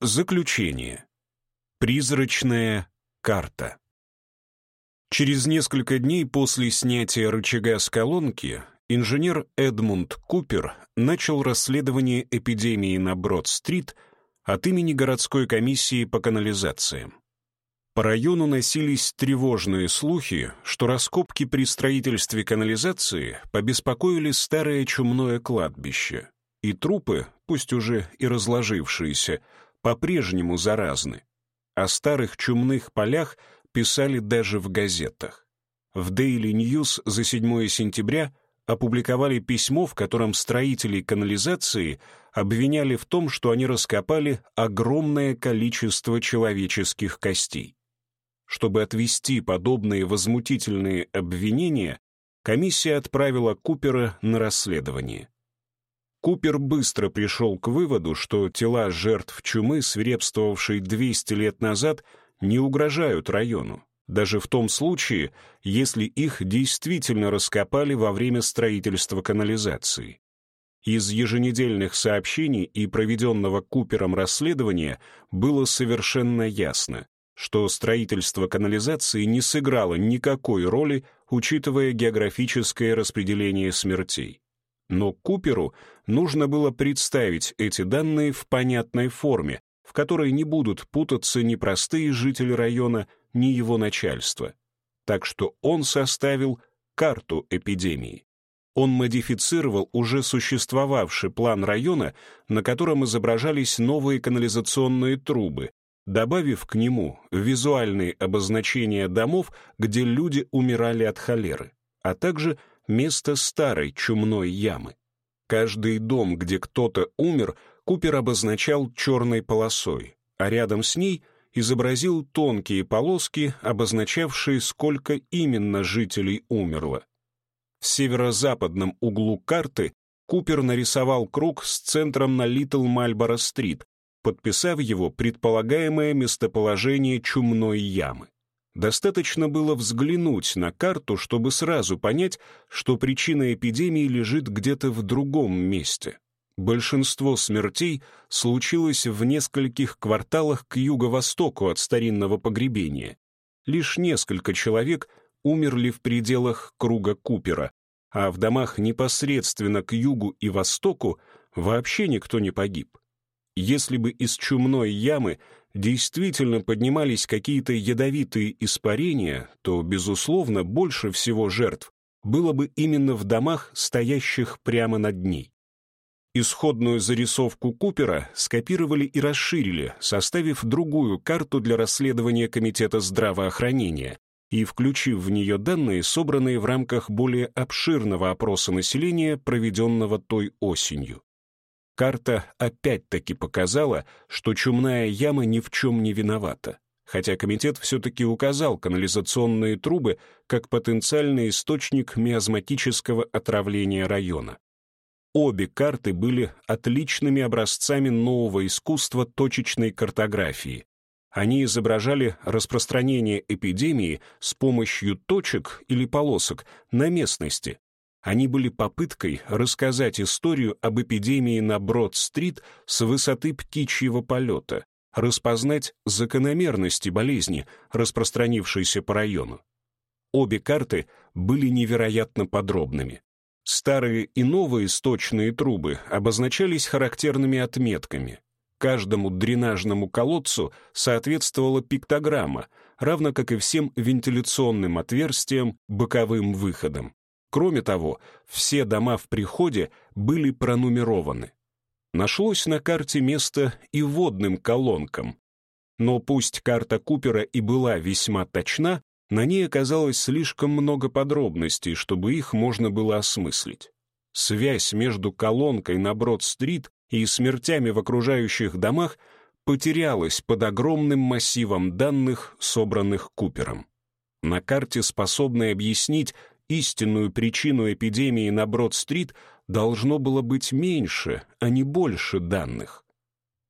Заключение. Призрачная карта. Через несколько дней после снятия рычага с колонки инженер Эдмунд Купер начал расследование эпидемии на Брод-стрит от имени городской комиссии по канализациям. По району носились тревожные слухи, что раскопки при строительстве канализации побеспокоили старое чумное кладбище, и трупы, пусть уже и разложившиеся, по-прежнему заразны. О старых чумных полях писали даже в газетах. В Daily News за 7 сентября опубликовали письмо, в котором строители канализации обвиняли в том, что они раскопали огромное количество человеческих костей. Чтобы отвести подобные возмутительные обвинения, комиссия отправила Купера на расследование. Купер быстро пришел к выводу, что тела жертв чумы, свирепствовавшей 200 лет назад, не угрожают району, даже в том случае, если их действительно раскопали во время строительства канализации. Из еженедельных сообщений и проведенного Купером расследования было совершенно ясно, что строительство канализации не сыграло никакой роли, учитывая географическое распределение смертей. Но Куперу нужно было представить эти данные в понятной форме, в которой не будут путаться ни простые жители района, ни его начальство. Так что он составил карту эпидемии. Он модифицировал уже существовавший план района, на котором изображались новые канализационные трубы, добавив к нему визуальные обозначения домов, где люди умирали от холеры, а также место старой чумной ямы. Каждый дом, где кто-то умер, Купер обозначал черной полосой, а рядом с ней изобразил тонкие полоски, обозначавшие, сколько именно жителей умерло. В северо-западном углу карты Купер нарисовал круг с центром на Литл Мальборо-стрит, подписав его предполагаемое местоположение чумной ямы. Достаточно было взглянуть на карту, чтобы сразу понять, что причина эпидемии лежит где-то в другом месте. Большинство смертей случилось в нескольких кварталах к юго-востоку от старинного погребения. Лишь несколько человек умерли в пределах круга Купера, а в домах непосредственно к югу и востоку вообще никто не погиб. Если бы из чумной ямы действительно поднимались какие-то ядовитые испарения, то, безусловно, больше всего жертв было бы именно в домах, стоящих прямо над ней. Исходную зарисовку Купера скопировали и расширили, составив другую карту для расследования Комитета здравоохранения и включив в нее данные, собранные в рамках более обширного опроса населения, проведенного той осенью. Карта опять-таки показала, что чумная яма ни в чем не виновата, хотя комитет все-таки указал канализационные трубы как потенциальный источник миазматического отравления района. Обе карты были отличными образцами нового искусства точечной картографии. Они изображали распространение эпидемии с помощью точек или полосок на местности, они были попыткой рассказать историю об эпидемии на Брод-стрит с высоты птичьего полета, распознать закономерности болезни, распространившейся по району. Обе карты были невероятно подробными. Старые и новые сточные трубы обозначались характерными отметками. Каждому дренажному колодцу соответствовала пиктограмма, равно как и всем вентиляционным отверстиям, боковым выходам. Кроме того, все дома в приходе были пронумерованы. Нашлось на карте место и водным колонкам. Но пусть карта Купера и была весьма точна, на ней оказалось слишком много подробностей, чтобы их можно было осмыслить. Связь между колонкой на Брод-стрит и смертями в окружающих домах потерялась под огромным массивом данных, собранных Купером. На карте, способной объяснить истинную причину эпидемии на Брод-стрит должно было быть меньше, а не больше данных.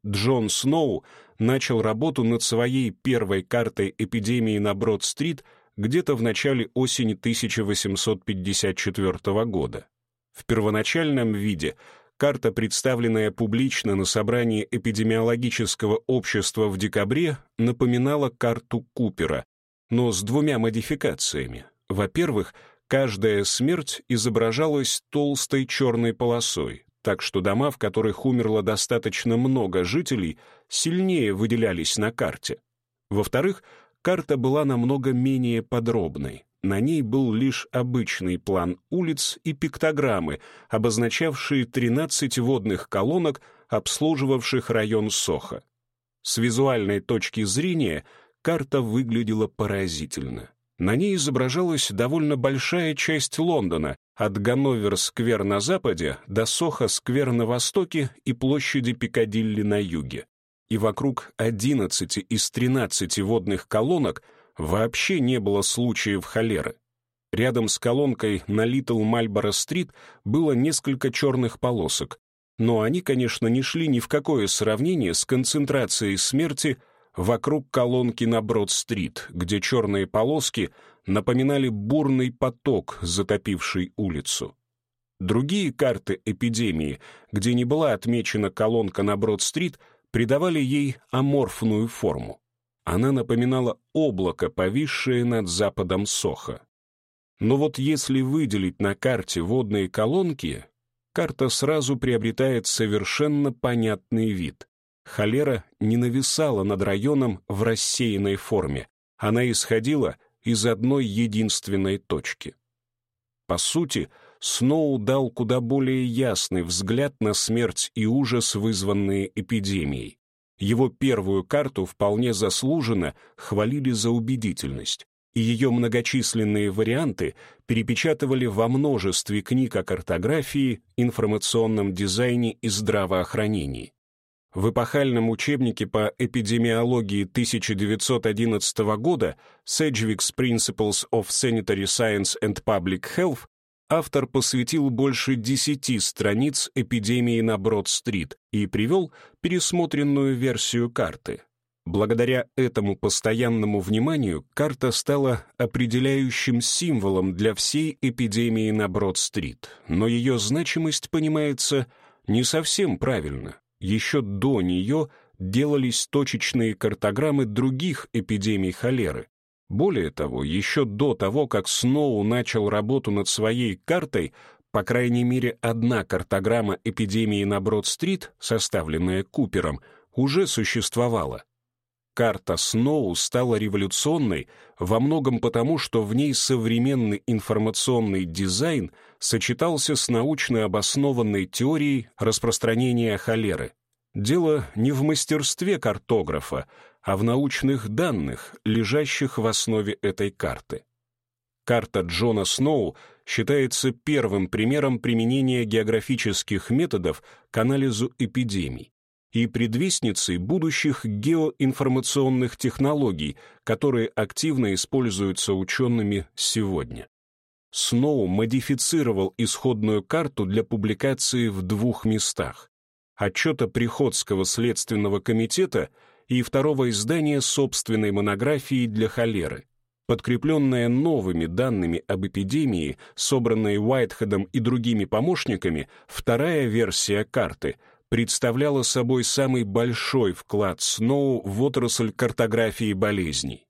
Джон Сноу начал работу над своей первой картой эпидемии на Брод-стрит где-то в начале осени 1854 года. В первоначальном виде Карта, представленная публично на собрании эпидемиологического общества в декабре, напоминала карту Купера, но с двумя модификациями. Во-первых, каждая смерть изображалась толстой черной полосой, так что дома, в которых умерло достаточно много жителей, сильнее выделялись на карте. Во-вторых, карта была намного менее подробной. На ней был лишь обычный план улиц и пиктограммы, обозначавшие 13 водных колонок, обслуживавших район Соха. С визуальной точки зрения карта выглядела поразительно. На ней изображалась довольно большая часть Лондона, от Ганновер-сквер на западе до Сохо-сквер на востоке и площади Пикадилли на юге. И вокруг 11 из 13 водных колонок — Вообще не было случаев холеры. Рядом с колонкой на Литл Мальборо-стрит было несколько черных полосок, но они, конечно, не шли ни в какое сравнение с концентрацией смерти вокруг колонки на Брод-стрит, где черные полоски напоминали бурный поток, затопивший улицу. Другие карты эпидемии, где не была отмечена колонка на Брод-стрит, придавали ей аморфную форму она напоминала облако, повисшее над западом Соха. Но вот если выделить на карте водные колонки, карта сразу приобретает совершенно понятный вид. Холера не нависала над районом в рассеянной форме, она исходила из одной единственной точки. По сути, Сноу дал куда более ясный взгляд на смерть и ужас, вызванные эпидемией. Его первую карту вполне заслуженно хвалили за убедительность, и ее многочисленные варианты перепечатывали во множестве книг о картографии, информационном дизайне и здравоохранении. В эпохальном учебнике по эпидемиологии 1911 года Sedgwick's Principles of Sanitary Science and Public Health автор посвятил больше десяти страниц эпидемии на Брод-стрит и привел пересмотренную версию карты. Благодаря этому постоянному вниманию карта стала определяющим символом для всей эпидемии на Брод-стрит, но ее значимость понимается не совсем правильно. Еще до нее делались точечные картограммы других эпидемий холеры, более того, еще до того, как Сноу начал работу над своей картой, по крайней мере, одна картограмма эпидемии на Брод-стрит, составленная Купером, уже существовала. Карта Сноу стала революционной во многом потому, что в ней современный информационный дизайн сочетался с научно обоснованной теорией распространения холеры. Дело не в мастерстве картографа, а в научных данных, лежащих в основе этой карты. Карта Джона Сноу считается первым примером применения географических методов к анализу эпидемий и предвестницей будущих геоинформационных технологий, которые активно используются учеными сегодня. Сноу модифицировал исходную карту для публикации в двух местах. Отчета Приходского следственного комитета и второго издания собственной монографии для холеры, подкрепленная новыми данными об эпидемии, собранной Уайтхедом и другими помощниками, вторая версия карты представляла собой самый большой вклад Сноу в отрасль картографии болезней.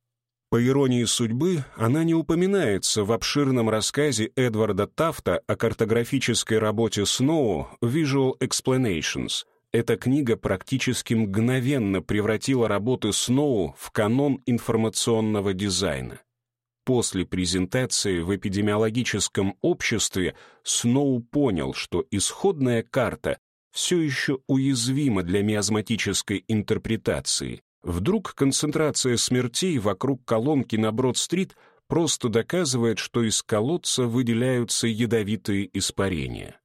По иронии судьбы, она не упоминается в обширном рассказе Эдварда Тафта о картографической работе Сноу «Visual Explanations», эта книга практически мгновенно превратила работы Сноу в канон информационного дизайна. После презентации в эпидемиологическом обществе Сноу понял, что исходная карта все еще уязвима для миазматической интерпретации. Вдруг концентрация смертей вокруг колонки на Брод-стрит просто доказывает, что из колодца выделяются ядовитые испарения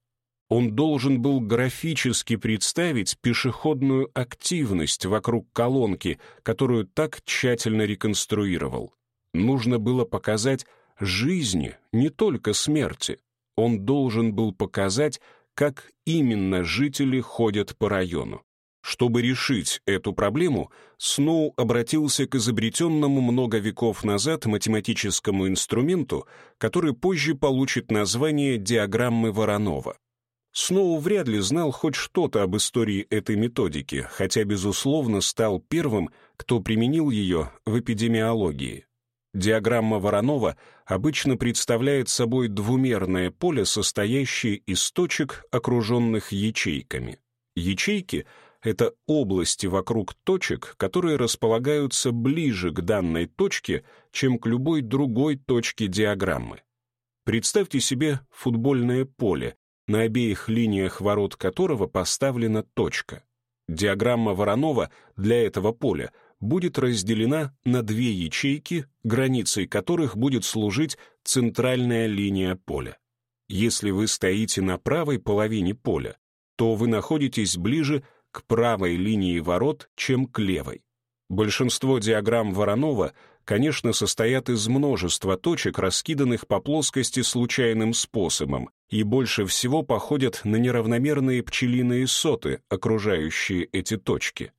он должен был графически представить пешеходную активность вокруг колонки, которую так тщательно реконструировал. Нужно было показать жизни, не только смерти. Он должен был показать, как именно жители ходят по району. Чтобы решить эту проблему, Сноу обратился к изобретенному много веков назад математическому инструменту, который позже получит название диаграммы Воронова. Сноу вряд ли знал хоть что-то об истории этой методики, хотя, безусловно, стал первым, кто применил ее в эпидемиологии. Диаграмма Воронова обычно представляет собой двумерное поле, состоящее из точек, окруженных ячейками. Ячейки — это области вокруг точек, которые располагаются ближе к данной точке, чем к любой другой точке диаграммы. Представьте себе футбольное поле, на обеих линиях ворот которого поставлена точка. Диаграмма Воронова для этого поля будет разделена на две ячейки, границей которых будет служить центральная линия поля. Если вы стоите на правой половине поля, то вы находитесь ближе к правой линии ворот, чем к левой. Большинство диаграмм Воронова конечно, состоят из множества точек, раскиданных по плоскости случайным способом, и больше всего походят на неравномерные пчелиные соты, окружающие эти точки.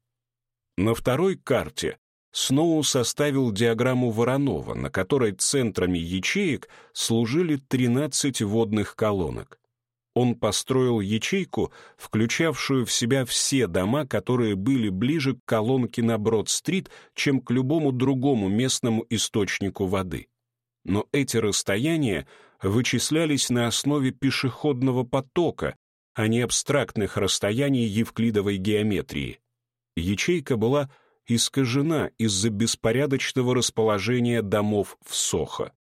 На второй карте Сноу составил диаграмму Воронова, на которой центрами ячеек служили 13 водных колонок он построил ячейку, включавшую в себя все дома, которые были ближе к колонке на Брод-стрит, чем к любому другому местному источнику воды. Но эти расстояния вычислялись на основе пешеходного потока, а не абстрактных расстояний евклидовой геометрии. Ячейка была искажена из-за беспорядочного расположения домов в Сохо.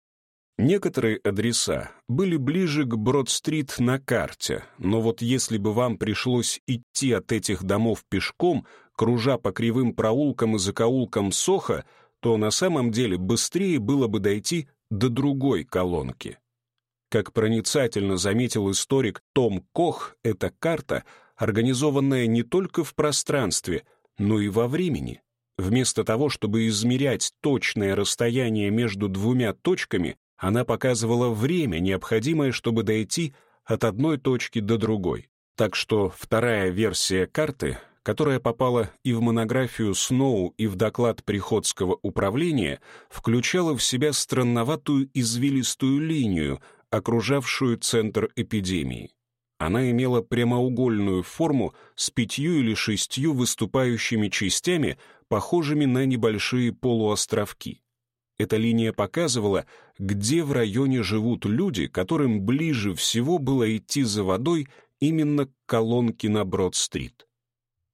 Некоторые адреса были ближе к Брод-стрит на карте, но вот если бы вам пришлось идти от этих домов пешком, кружа по кривым проулкам и закоулкам Соха, то на самом деле быстрее было бы дойти до другой колонки. Как проницательно заметил историк Том Кох, эта карта, организованная не только в пространстве, но и во времени. Вместо того, чтобы измерять точное расстояние между двумя точками, она показывала время, необходимое, чтобы дойти от одной точки до другой. Так что вторая версия карты, которая попала и в монографию Сноу, и в доклад Приходского управления, включала в себя странноватую извилистую линию, окружавшую центр эпидемии. Она имела прямоугольную форму с пятью или шестью выступающими частями, похожими на небольшие полуостровки. Эта линия показывала, где в районе живут люди, которым ближе всего было идти за водой именно к колонке на Брод-стрит.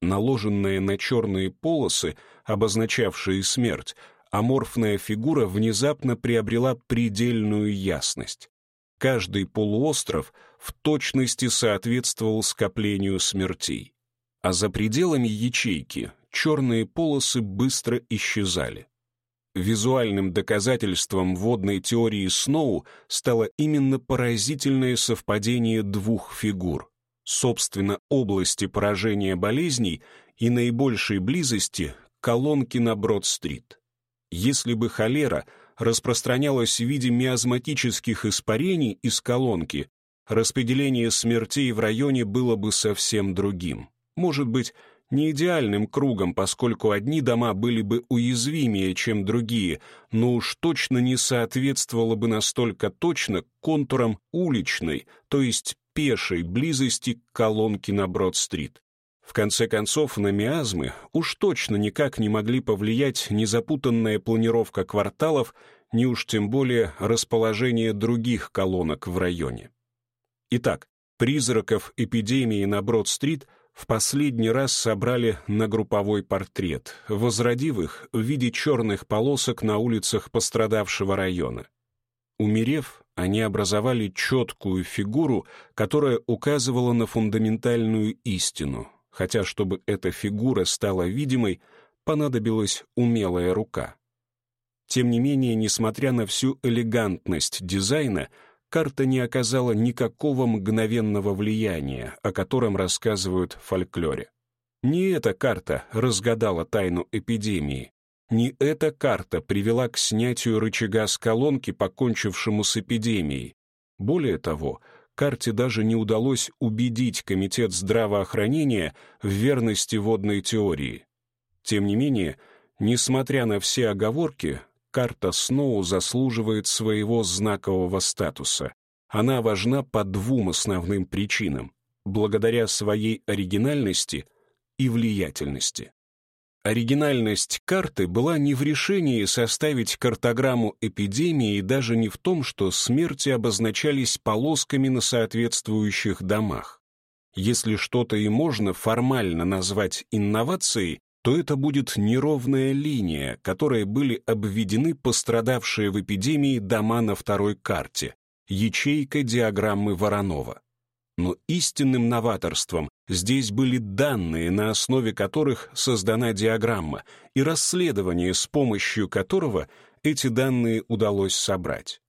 Наложенная на черные полосы, обозначавшие смерть, аморфная фигура внезапно приобрела предельную ясность. Каждый полуостров в точности соответствовал скоплению смертей. А за пределами ячейки черные полосы быстро исчезали. Визуальным доказательством водной теории Сноу стало именно поразительное совпадение двух фигур, собственно, области поражения болезней и наибольшей близости колонки на Брод-стрит. Если бы холера распространялась в виде миазматических испарений из колонки, распределение смертей в районе было бы совсем другим. Может быть, не идеальным кругом, поскольку одни дома были бы уязвимее, чем другие, но уж точно не соответствовало бы настолько точно контурам уличной, то есть пешей близости к колонке на Брод-стрит. В конце концов, на миазмы уж точно никак не могли повлиять ни запутанная планировка кварталов, ни уж тем более расположение других колонок в районе. Итак, призраков эпидемии на Брод-стрит — в последний раз собрали на групповой портрет, возродив их в виде черных полосок на улицах пострадавшего района. Умерев, они образовали четкую фигуру, которая указывала на фундаментальную истину, хотя чтобы эта фигура стала видимой, понадобилась умелая рука. Тем не менее, несмотря на всю элегантность дизайна, карта не оказала никакого мгновенного влияния, о котором рассказывают в фольклоре. Не эта карта разгадала тайну эпидемии. Не эта карта привела к снятию рычага с колонки, покончившему с эпидемией. Более того, карте даже не удалось убедить Комитет здравоохранения в верности водной теории. Тем не менее, несмотря на все оговорки, карта Сноу заслуживает своего знакового статуса. Она важна по двум основным причинам. благодаря своей оригинальности и влиятельности. Оригинальность карты была не в решении составить картограмму эпидемии и даже не в том, что смерти обозначались полосками на соответствующих домах. Если что-то и можно формально назвать инновацией, то это будет неровная линия, которой были обведены пострадавшие в эпидемии дома на второй карте, ячейка диаграммы Воронова. Но истинным новаторством здесь были данные, на основе которых создана диаграмма, и расследование, с помощью которого эти данные удалось собрать.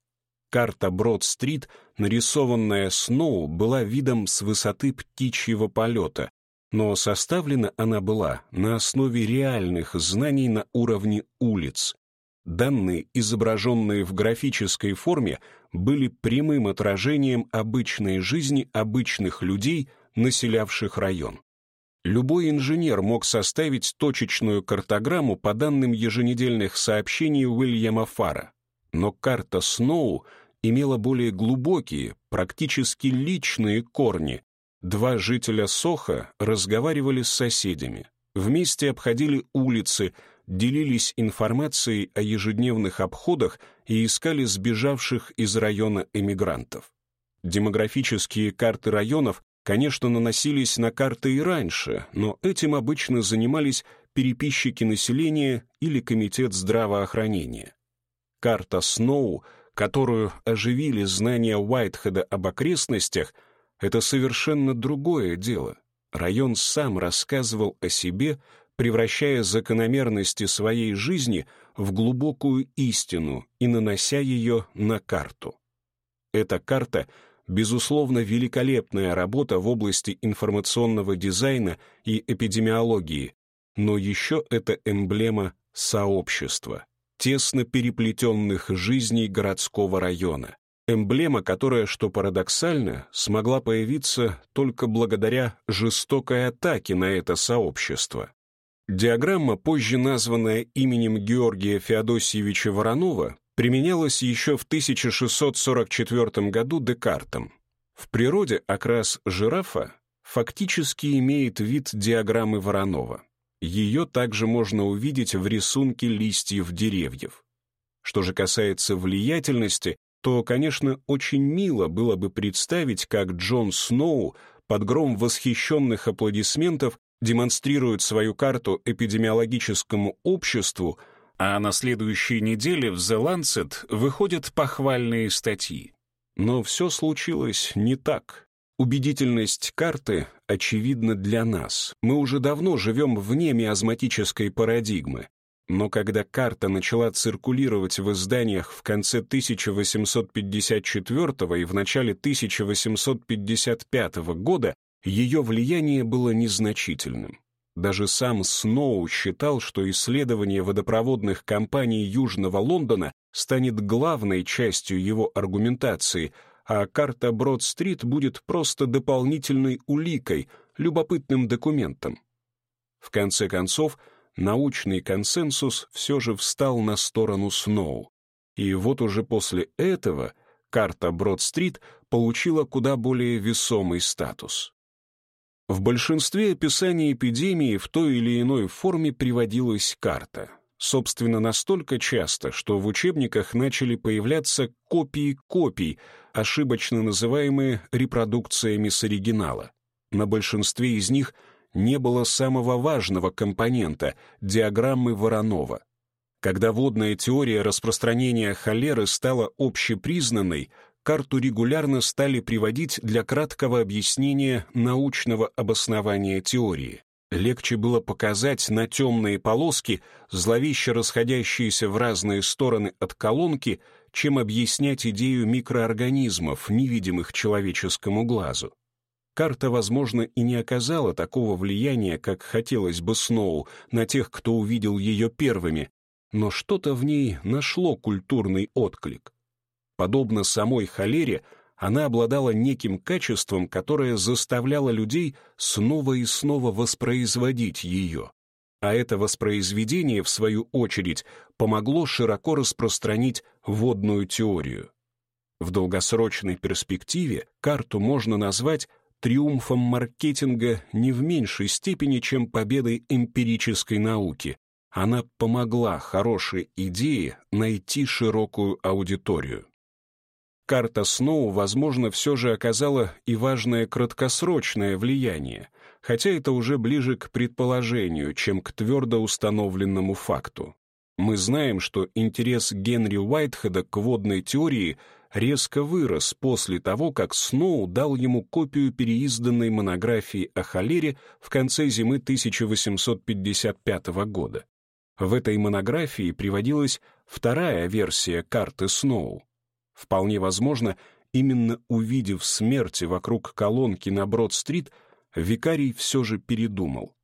Карта Брод-стрит, нарисованная Сноу, была видом с высоты птичьего полета, но составлена она была на основе реальных знаний на уровне улиц. Данные, изображенные в графической форме, были прямым отражением обычной жизни обычных людей, населявших район. Любой инженер мог составить точечную картограмму по данным еженедельных сообщений Уильяма Фара, но карта Сноу имела более глубокие, практически личные корни, Два жителя Соха разговаривали с соседями, вместе обходили улицы, делились информацией о ежедневных обходах и искали сбежавших из района эмигрантов. Демографические карты районов, конечно, наносились на карты и раньше, но этим обычно занимались переписчики населения или комитет здравоохранения. Карта Сноу, которую оживили знания Уайтхеда об окрестностях — это совершенно другое дело. Район сам рассказывал о себе, превращая закономерности своей жизни в глубокую истину и нанося ее на карту. Эта карта — безусловно, великолепная работа в области информационного дизайна и эпидемиологии, но еще это эмблема сообщества, тесно переплетенных жизней городского района. Эмблема, которая, что парадоксально, смогла появиться только благодаря жестокой атаке на это сообщество. Диаграмма, позже названная именем Георгия Феодосиевича Воронова, применялась еще в 1644 году Декартом. В природе окрас жирафа фактически имеет вид диаграммы Воронова. Ее также можно увидеть в рисунке листьев деревьев. Что же касается влиятельности, то, конечно, очень мило было бы представить, как Джон Сноу под гром восхищенных аплодисментов демонстрирует свою карту эпидемиологическому обществу, а на следующей неделе в The Lancet выходят похвальные статьи. Но все случилось не так. Убедительность карты очевидна для нас. Мы уже давно живем вне миазматической парадигмы. Но когда карта начала циркулировать в изданиях в конце 1854 и в начале 1855 года, ее влияние было незначительным. Даже сам Сноу считал, что исследование водопроводных компаний Южного Лондона станет главной частью его аргументации, а карта Брод-стрит будет просто дополнительной уликой, любопытным документом. В конце концов, научный консенсус все же встал на сторону Сноу. И вот уже после этого карта Брод-стрит получила куда более весомый статус. В большинстве описаний эпидемии в той или иной форме приводилась карта. Собственно, настолько часто, что в учебниках начали появляться копии копий, ошибочно называемые репродукциями с оригинала. На большинстве из них – не было самого важного компонента — диаграммы Воронова. Когда водная теория распространения холеры стала общепризнанной, карту регулярно стали приводить для краткого объяснения научного обоснования теории. Легче было показать на темные полоски, зловеще расходящиеся в разные стороны от колонки, чем объяснять идею микроорганизмов, невидимых человеческому глазу. Карта, возможно, и не оказала такого влияния, как хотелось бы Сноу, на тех, кто увидел ее первыми, но что-то в ней нашло культурный отклик. Подобно самой холере, она обладала неким качеством, которое заставляло людей снова и снова воспроизводить ее. А это воспроизведение, в свою очередь, помогло широко распространить водную теорию. В долгосрочной перспективе карту можно назвать триумфом маркетинга не в меньшей степени, чем победой эмпирической науки. Она помогла хорошей идее найти широкую аудиторию. Карта Сноу, возможно, все же оказала и важное краткосрочное влияние, хотя это уже ближе к предположению, чем к твердо установленному факту. Мы знаем, что интерес Генри Уайтхеда к водной теории резко вырос после того, как Сноу дал ему копию переизданной монографии о холере в конце зимы 1855 года. В этой монографии приводилась вторая версия карты Сноу. Вполне возможно, именно увидев смерти вокруг колонки на Брод-стрит, викарий все же передумал.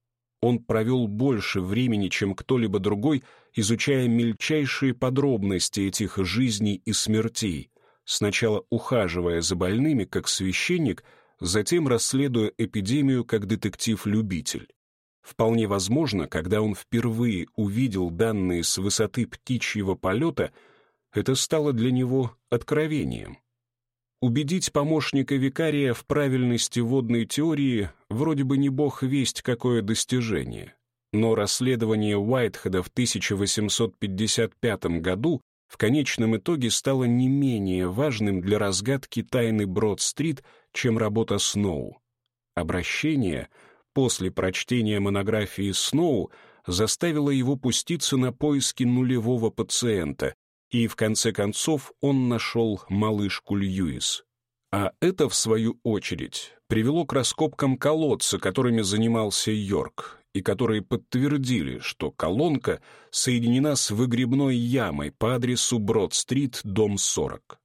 Он провел больше времени, чем кто-либо другой, изучая мельчайшие подробности этих жизней и смертей, сначала ухаживая за больными как священник, затем расследуя эпидемию как детектив-любитель. Вполне возможно, когда он впервые увидел данные с высоты птичьего полета, это стало для него откровением. Убедить помощника викария в правильности водной теории вроде бы не бог весть какое достижение. Но расследование Уайтхеда в 1855 году в конечном итоге стало не менее важным для разгадки тайны Брод-стрит, чем работа Сноу. Обращение после прочтения монографии Сноу заставило его пуститься на поиски нулевого пациента, и в конце концов он нашел малышку Льюис. А это, в свою очередь, привело к раскопкам колодца, которыми занимался Йорк, и которые подтвердили, что колонка соединена с выгребной ямой по адресу Брод-стрит, дом 40.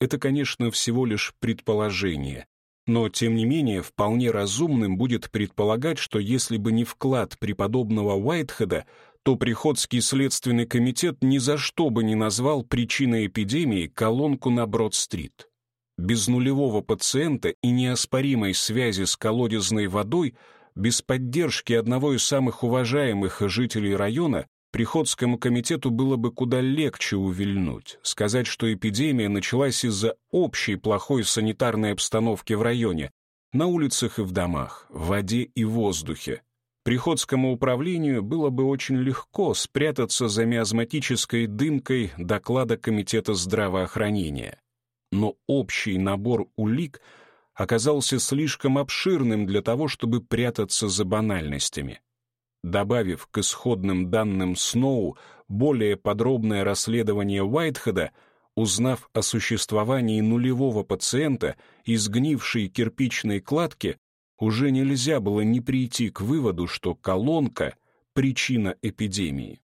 Это, конечно, всего лишь предположение, но, тем не менее, вполне разумным будет предполагать, что если бы не вклад преподобного Уайтхеда, то Приходский следственный комитет ни за что бы не назвал причиной эпидемии колонку на Брод-стрит. Без нулевого пациента и неоспоримой связи с колодезной водой, без поддержки одного из самых уважаемых жителей района, Приходскому комитету было бы куда легче увильнуть, сказать, что эпидемия началась из-за общей плохой санитарной обстановки в районе, на улицах и в домах, в воде и воздухе, Приходскому управлению было бы очень легко спрятаться за миазматической дымкой доклада Комитета здравоохранения. Но общий набор улик оказался слишком обширным для того, чтобы прятаться за банальностями. Добавив к исходным данным Сноу более подробное расследование Уайтхеда, узнав о существовании нулевого пациента и сгнившей кирпичной кладки, уже нельзя было не прийти к выводу, что колонка — причина эпидемии.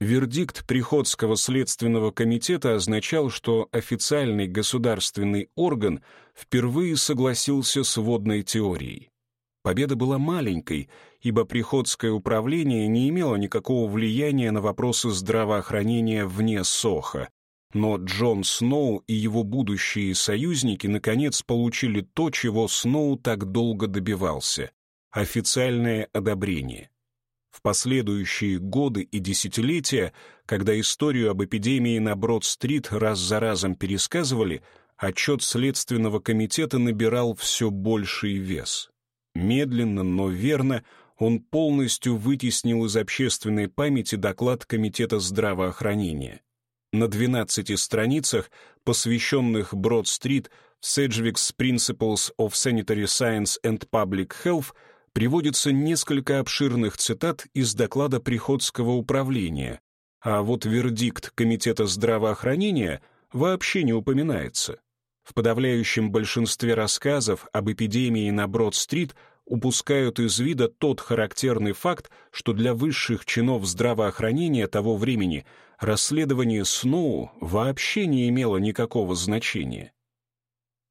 Вердикт Приходского следственного комитета означал, что официальный государственный орган впервые согласился с водной теорией. Победа была маленькой, ибо Приходское управление не имело никакого влияния на вопросы здравоохранения вне Соха, но Джон Сноу и его будущие союзники наконец получили то, чего Сноу так долго добивался — официальное одобрение. Последующие годы и десятилетия, когда историю об эпидемии на Брод-стрит раз за разом пересказывали, отчет Следственного комитета набирал все больший вес. Медленно, но верно он полностью вытеснил из общественной памяти доклад Комитета здравоохранения. На 12 страницах, посвященных Брод-стрит в Sedgwick's Principles of Sanitary Science and Public Health, приводится несколько обширных цитат из доклада Приходского управления, а вот вердикт Комитета здравоохранения вообще не упоминается. В подавляющем большинстве рассказов об эпидемии на Брод-стрит упускают из вида тот характерный факт, что для высших чинов здравоохранения того времени – расследование Сноу вообще не имело никакого значения.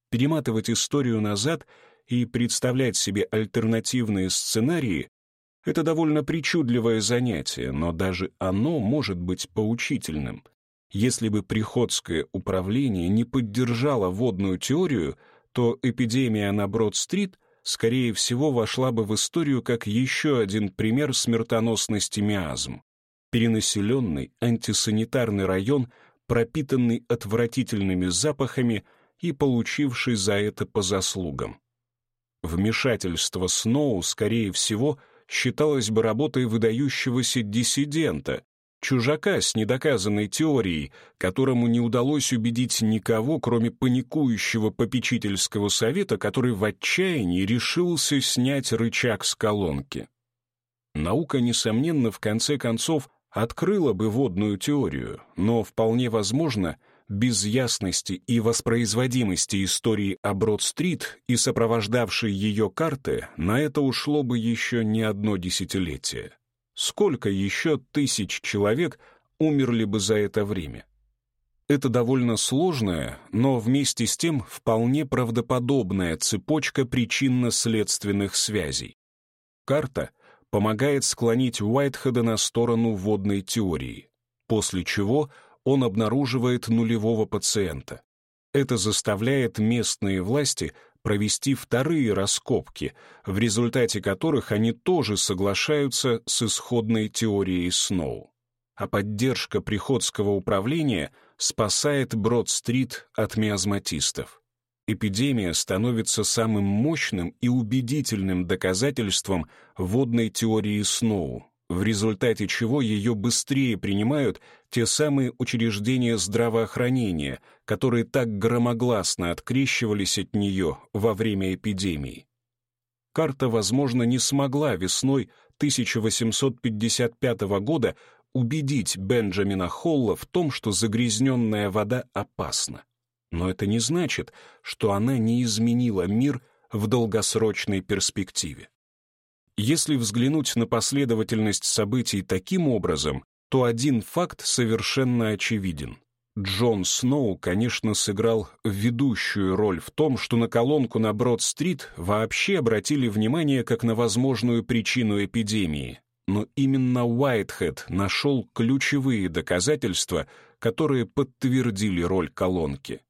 Перематывать историю назад и представлять себе альтернативные сценарии — это довольно причудливое занятие, но даже оно может быть поучительным. Если бы Приходское управление не поддержало водную теорию, то эпидемия на Брод-стрит — скорее всего, вошла бы в историю как еще один пример смертоносности миазм перенаселенный антисанитарный район, пропитанный отвратительными запахами и получивший за это по заслугам. Вмешательство Сноу, скорее всего, считалось бы работой выдающегося диссидента, чужака с недоказанной теорией, которому не удалось убедить никого, кроме паникующего попечительского совета, который в отчаянии решился снять рычаг с колонки. Наука, несомненно, в конце концов открыла бы водную теорию, но вполне возможно, без ясности и воспроизводимости истории о Брод-стрит и сопровождавшей ее карты, на это ушло бы еще не одно десятилетие. Сколько еще тысяч человек умерли бы за это время? Это довольно сложная, но вместе с тем вполне правдоподобная цепочка причинно-следственных связей. Карта помогает склонить Уайтхеда на сторону водной теории, после чего он обнаруживает нулевого пациента. Это заставляет местные власти провести вторые раскопки, в результате которых они тоже соглашаются с исходной теорией Сноу. А поддержка приходского управления спасает Брод-стрит от миазматистов. Эпидемия становится самым мощным и убедительным доказательством водной теории Сноу, в результате чего ее быстрее принимают те самые учреждения здравоохранения, которые так громогласно открещивались от нее во время эпидемии. Карта, возможно, не смогла весной 1855 года убедить Бенджамина Холла в том, что загрязненная вода опасна. Но это не значит, что она не изменила мир в долгосрочной перспективе. Если взглянуть на последовательность событий таким образом, то один факт совершенно очевиден. Джон Сноу, конечно, сыграл ведущую роль в том, что на колонку на Брод-стрит вообще обратили внимание как на возможную причину эпидемии. Но именно Уайтхед нашел ключевые доказательства, которые подтвердили роль колонки.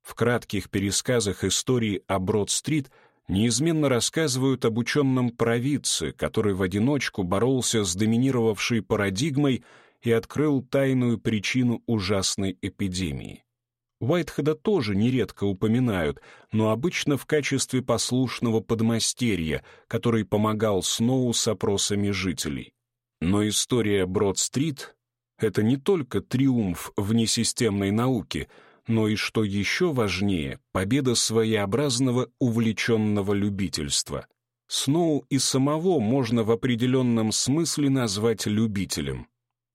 В кратких пересказах истории о Брод-стрит неизменно рассказывают об ученом провидце, который в одиночку боролся с доминировавшей парадигмой и открыл тайную причину ужасной эпидемии. Уайтхеда тоже нередко упоминают, но обычно в качестве послушного подмастерья, который помогал Сноу с опросами жителей. Но история Брод-стрит — это не только триумф внесистемной науки — но и, что еще важнее, победа своеобразного увлеченного любительства. Сноу и самого можно в определенном смысле назвать любителем.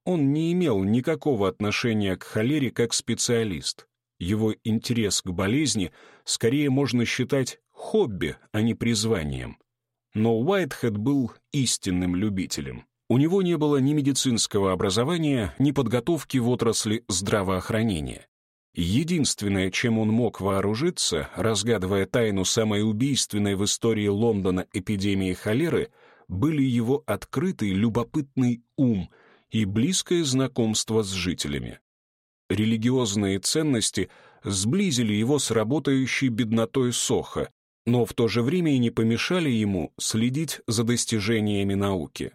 Он не имел никакого отношения к холере как специалист. Его интерес к болезни скорее можно считать хобби, а не призванием. Но Уайтхед был истинным любителем. У него не было ни медицинского образования, ни подготовки в отрасли здравоохранения. Единственное, чем он мог вооружиться, разгадывая тайну самой убийственной в истории Лондона эпидемии холеры, были его открытый, любопытный ум и близкое знакомство с жителями. Религиозные ценности сблизили его с работающей беднотой Соха, но в то же время и не помешали ему следить за достижениями науки.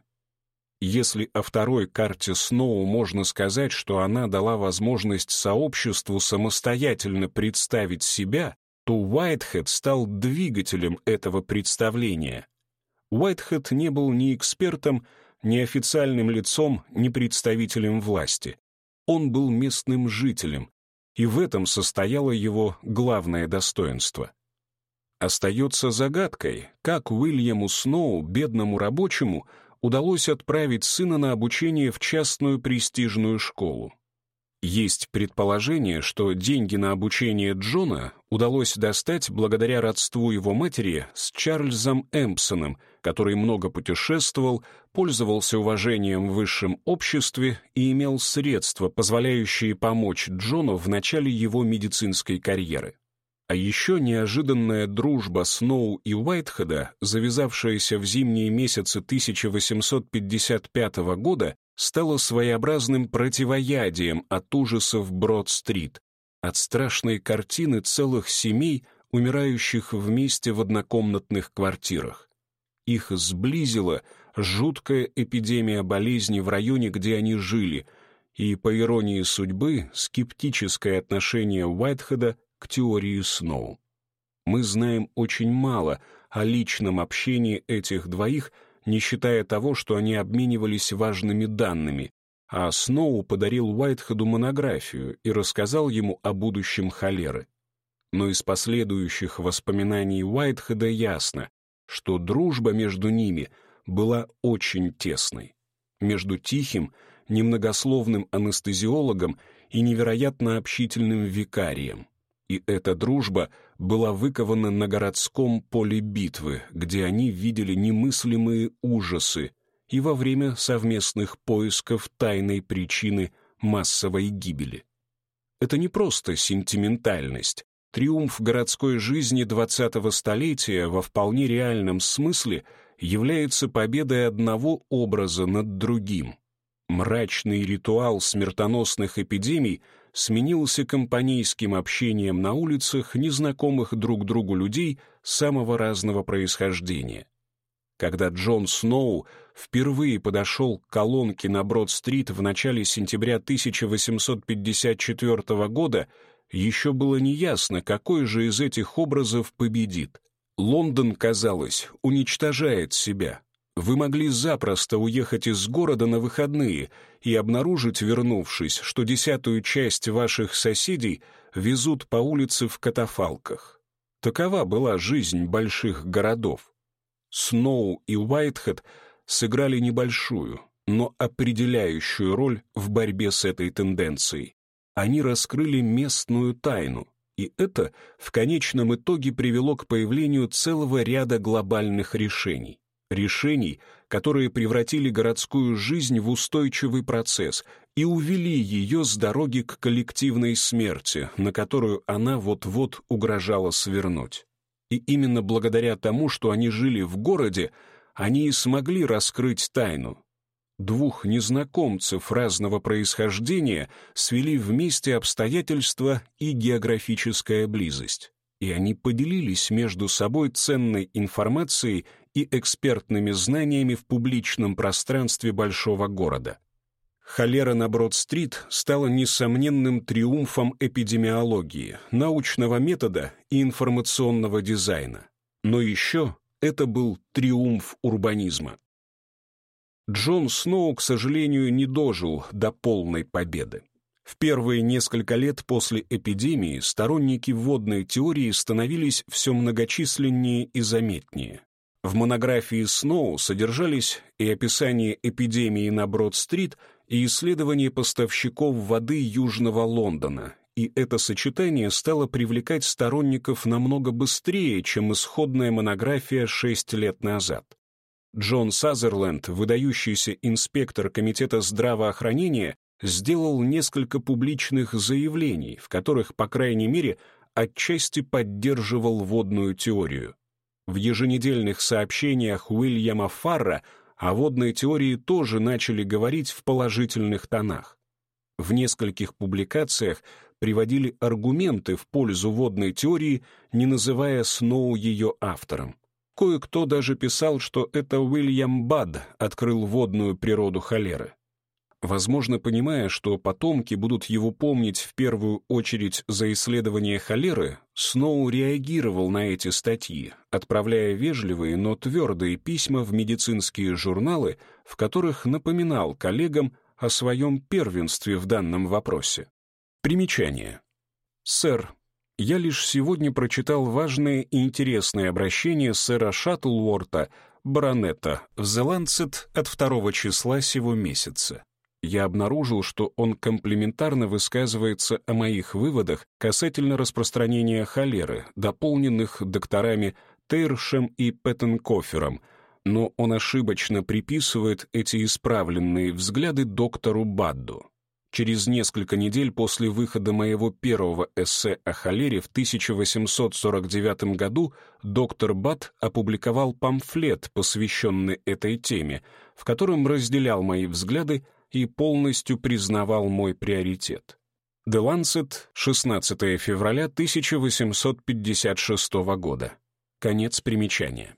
Если о второй карте Сноу можно сказать, что она дала возможность сообществу самостоятельно представить себя, то Уайтхед стал двигателем этого представления. Уайтхед не был ни экспертом, ни официальным лицом, ни представителем власти. Он был местным жителем, и в этом состояло его главное достоинство. Остается загадкой, как Уильяму Сноу, бедному рабочему, удалось отправить сына на обучение в частную престижную школу. Есть предположение, что деньги на обучение Джона удалось достать благодаря родству его матери с Чарльзом Эмпсоном, который много путешествовал, пользовался уважением в высшем обществе и имел средства, позволяющие помочь Джону в начале его медицинской карьеры. А еще неожиданная дружба Сноу и Уайтхеда, завязавшаяся в зимние месяцы 1855 года, стала своеобразным противоядием от ужасов Брод-стрит, от страшной картины целых семей, умирающих вместе в однокомнатных квартирах. Их сблизила жуткая эпидемия болезни в районе, где они жили, и, по иронии судьбы, скептическое отношение Уайтхеда к теории Сноу. Мы знаем очень мало о личном общении этих двоих, не считая того, что они обменивались важными данными, а Сноу подарил Уайтхеду монографию и рассказал ему о будущем холеры. Но из последующих воспоминаний Уайтхеда ясно, что дружба между ними была очень тесной. Между тихим, немногословным анестезиологом и невероятно общительным викарием. И эта дружба была выкована на городском поле битвы, где они видели немыслимые ужасы, и во время совместных поисков тайной причины массовой гибели. Это не просто сентиментальность. Триумф городской жизни 20-го столетия во вполне реальном смысле является победой одного образа над другим. Мрачный ритуал смертоносных эпидемий сменился компанейским общением на улицах незнакомых друг другу людей самого разного происхождения. Когда Джон Сноу впервые подошел к колонке на Брод-стрит в начале сентября 1854 года, еще было неясно, какой же из этих образов победит. Лондон, казалось, уничтожает себя. Вы могли запросто уехать из города на выходные и обнаружить, вернувшись, что десятую часть ваших соседей везут по улице в катафалках. Такова была жизнь больших городов. Сноу и Уайтхед сыграли небольшую, но определяющую роль в борьбе с этой тенденцией. Они раскрыли местную тайну, и это в конечном итоге привело к появлению целого ряда глобальных решений. Решений, которые превратили городскую жизнь в устойчивый процесс и увели ее с дороги к коллективной смерти, на которую она вот-вот угрожала свернуть. И именно благодаря тому, что они жили в городе, они и смогли раскрыть тайну. Двух незнакомцев разного происхождения свели вместе обстоятельства и географическая близость. И они поделились между собой ценной информацией и экспертными знаниями в публичном пространстве большого города. Холера на Брод-стрит стала несомненным триумфом эпидемиологии, научного метода и информационного дизайна. Но еще это был триумф урбанизма. Джон Сноу, к сожалению, не дожил до полной победы. В первые несколько лет после эпидемии сторонники водной теории становились все многочисленнее и заметнее. В монографии Сноу содержались и описание эпидемии на Брод-стрит, и исследование поставщиков воды Южного Лондона, и это сочетание стало привлекать сторонников намного быстрее, чем исходная монография шесть лет назад. Джон Сазерленд, выдающийся инспектор Комитета здравоохранения, сделал несколько публичных заявлений, в которых, по крайней мере, отчасти поддерживал водную теорию. В еженедельных сообщениях Уильяма Фарра о водной теории тоже начали говорить в положительных тонах. В нескольких публикациях приводили аргументы в пользу водной теории, не называя Сноу ее автором. Кое-кто даже писал, что это Уильям Бад открыл водную природу холеры возможно, понимая, что потомки будут его помнить в первую очередь за исследование холеры, Сноу реагировал на эти статьи, отправляя вежливые, но твердые письма в медицинские журналы, в которых напоминал коллегам о своем первенстве в данном вопросе. Примечание. «Сэр, я лишь сегодня прочитал важное и интересное обращение сэра Шаттлворта, баронета, в The Lancet от 2 числа сего месяца я обнаружил, что он комплементарно высказывается о моих выводах касательно распространения холеры, дополненных докторами Тейршем и Петтенкофером, но он ошибочно приписывает эти исправленные взгляды доктору Бадду. Через несколько недель после выхода моего первого эссе о холере в 1849 году доктор Бад опубликовал памфлет, посвященный этой теме, в котором разделял мои взгляды и полностью признавал мой приоритет. The Lancet, 16 февраля 1856 года. Конец примечания.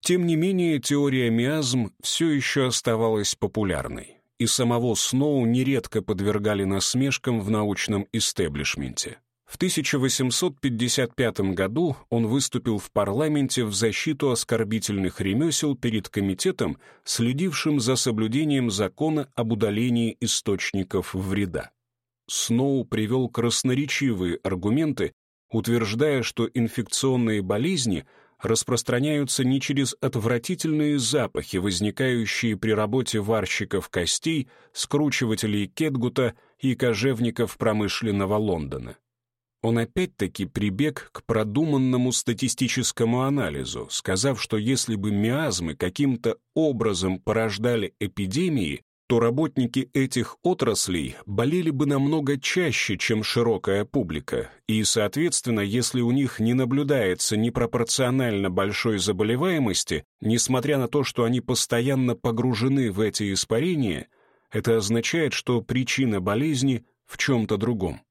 Тем не менее, теория миазм все еще оставалась популярной, и самого Сноу нередко подвергали насмешкам в научном истеблишменте. В 1855 году он выступил в парламенте в защиту оскорбительных ремесел перед комитетом, следившим за соблюдением закона об удалении источников вреда. Сноу привел красноречивые аргументы, утверждая, что инфекционные болезни распространяются не через отвратительные запахи, возникающие при работе варщиков костей, скручивателей кетгута и кожевников промышленного Лондона. Он опять-таки прибег к продуманному статистическому анализу, сказав, что если бы миазмы каким-то образом порождали эпидемии, то работники этих отраслей болели бы намного чаще, чем широкая публика, и, соответственно, если у них не наблюдается непропорционально большой заболеваемости, несмотря на то, что они постоянно погружены в эти испарения, это означает, что причина болезни в чем-то другом.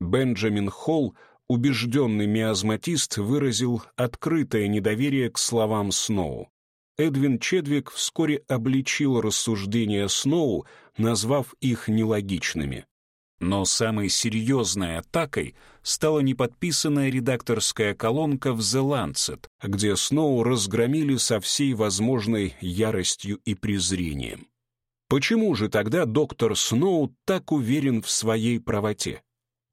Бенджамин Холл, убежденный миазматист, выразил открытое недоверие к словам Сноу. Эдвин Чедвик вскоре обличил рассуждения Сноу, назвав их нелогичными. Но самой серьезной атакой стала неподписанная редакторская колонка в The Lancet, где Сноу разгромили со всей возможной яростью и презрением. Почему же тогда доктор Сноу так уверен в своей правоте?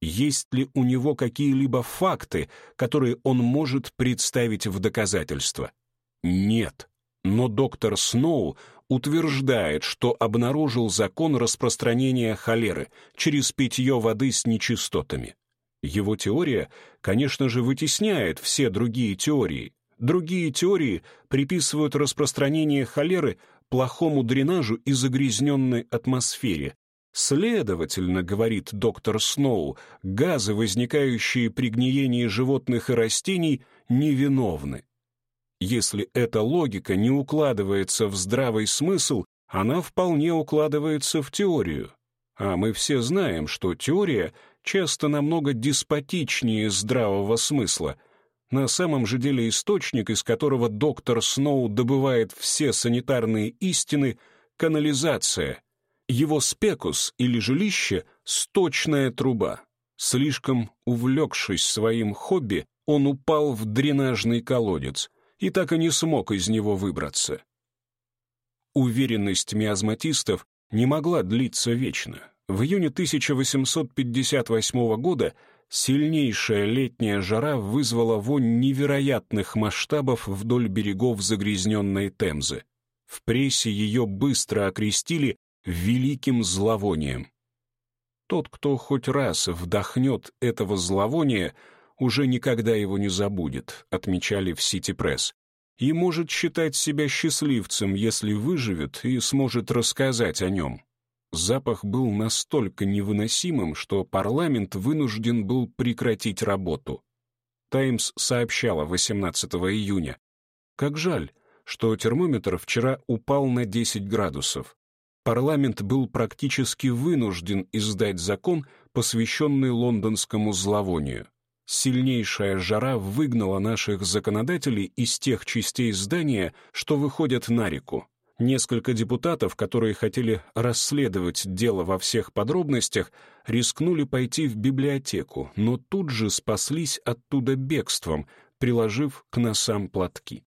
Есть ли у него какие-либо факты, которые он может представить в доказательство? Нет. Но доктор Сноу утверждает, что обнаружил закон распространения холеры через питье воды с нечистотами. Его теория, конечно же, вытесняет все другие теории. Другие теории приписывают распространение холеры плохому дренажу и загрязненной атмосфере, Следовательно, говорит доктор Сноу, газы, возникающие при гниении животных и растений, невиновны. Если эта логика не укладывается в здравый смысл, она вполне укладывается в теорию. А мы все знаем, что теория часто намного деспотичнее здравого смысла. На самом же деле источник, из которого доктор Сноу добывает все санитарные истины, канализация — его спекус или жилище — сточная труба. Слишком увлекшись своим хобби, он упал в дренажный колодец и так и не смог из него выбраться. Уверенность миазматистов не могла длиться вечно. В июне 1858 года сильнейшая летняя жара вызвала вонь невероятных масштабов вдоль берегов загрязненной Темзы. В прессе ее быстро окрестили великим зловонием. Тот, кто хоть раз вдохнет этого зловония, уже никогда его не забудет, отмечали в Сити Пресс, и может считать себя счастливцем, если выживет и сможет рассказать о нем. Запах был настолько невыносимым, что парламент вынужден был прекратить работу. «Таймс» сообщала 18 июня. «Как жаль, что термометр вчера упал на 10 градусов парламент был практически вынужден издать закон, посвященный лондонскому зловонию. Сильнейшая жара выгнала наших законодателей из тех частей здания, что выходят на реку. Несколько депутатов, которые хотели расследовать дело во всех подробностях, рискнули пойти в библиотеку, но тут же спаслись оттуда бегством, приложив к носам платки.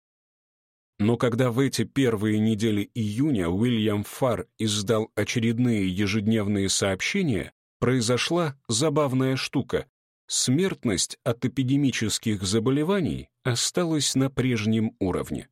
Но когда в эти первые недели июня Уильям Фар издал очередные ежедневные сообщения, произошла забавная штука. Смертность от эпидемических заболеваний осталась на прежнем уровне.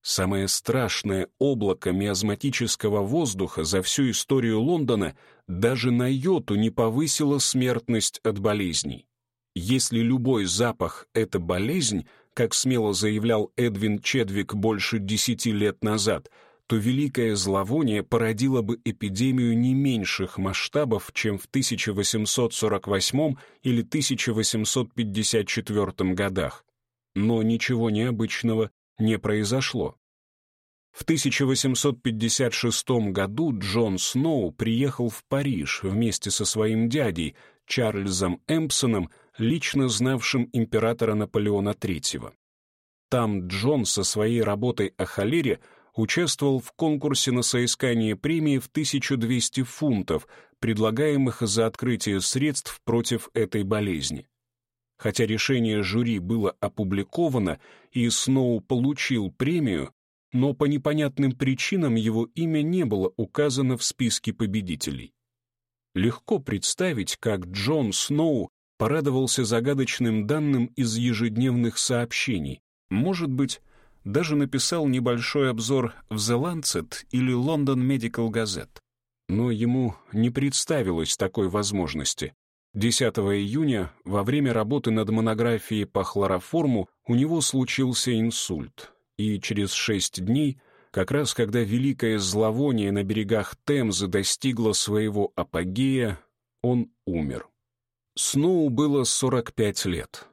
Самое страшное облако миазматического воздуха за всю историю Лондона даже на йоту не повысило смертность от болезней. Если любой запах — это болезнь, как смело заявлял Эдвин Чедвик больше десяти лет назад, то великое зловоние породило бы эпидемию не меньших масштабов, чем в 1848 или 1854 годах. Но ничего необычного не произошло. В 1856 году Джон Сноу приехал в Париж вместе со своим дядей Чарльзом Эмпсоном лично знавшим императора Наполеона III. Там Джон со своей работой о холере участвовал в конкурсе на соискание премии в 1200 фунтов, предлагаемых за открытие средств против этой болезни. Хотя решение жюри было опубликовано и Сноу получил премию, но по непонятным причинам его имя не было указано в списке победителей. Легко представить, как Джон Сноу порадовался загадочным данным из ежедневных сообщений, может быть, даже написал небольшой обзор в The Lancet или London Medical Gazette. Но ему не представилось такой возможности. 10 июня, во время работы над монографией по хлороформу, у него случился инсульт, и через шесть дней, как раз когда великое зловоние на берегах Темзы достигло своего апогея, он умер. Сноу было 45 лет.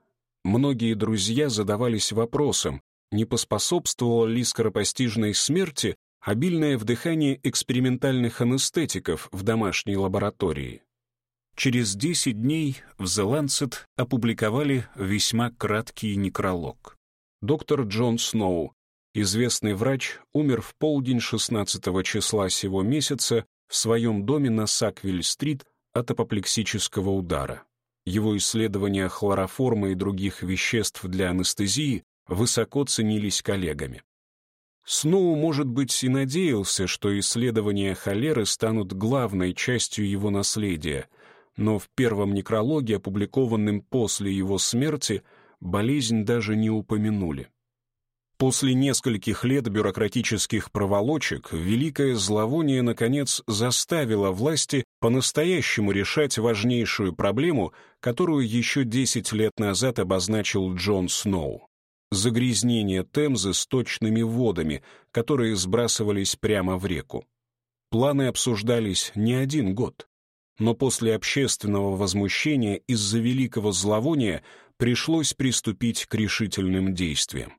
Многие друзья задавались вопросом, не поспособствовало ли скоропостижной смерти обильное вдыхание экспериментальных анестетиков в домашней лаборатории. Через 10 дней в The Lancet опубликовали весьма краткий некролог. Доктор Джон Сноу, известный врач, умер в полдень 16 числа сего месяца в своем доме на Саквиль-стрит от апоплексического удара. Его исследования хлороформа и других веществ для анестезии высоко ценились коллегами. Сноу, может быть, и надеялся, что исследования холеры станут главной частью его наследия, но в первом некрологе, опубликованном после его смерти, болезнь даже не упомянули. После нескольких лет бюрократических проволочек великое зловоние, наконец, заставило власти по-настоящему решать важнейшую проблему, которую еще 10 лет назад обозначил Джон Сноу загрязнение Темзы сточными водами, которые сбрасывались прямо в реку. Планы обсуждались не один год. Но после общественного возмущения из-за великого зловония пришлось приступить к решительным действиям.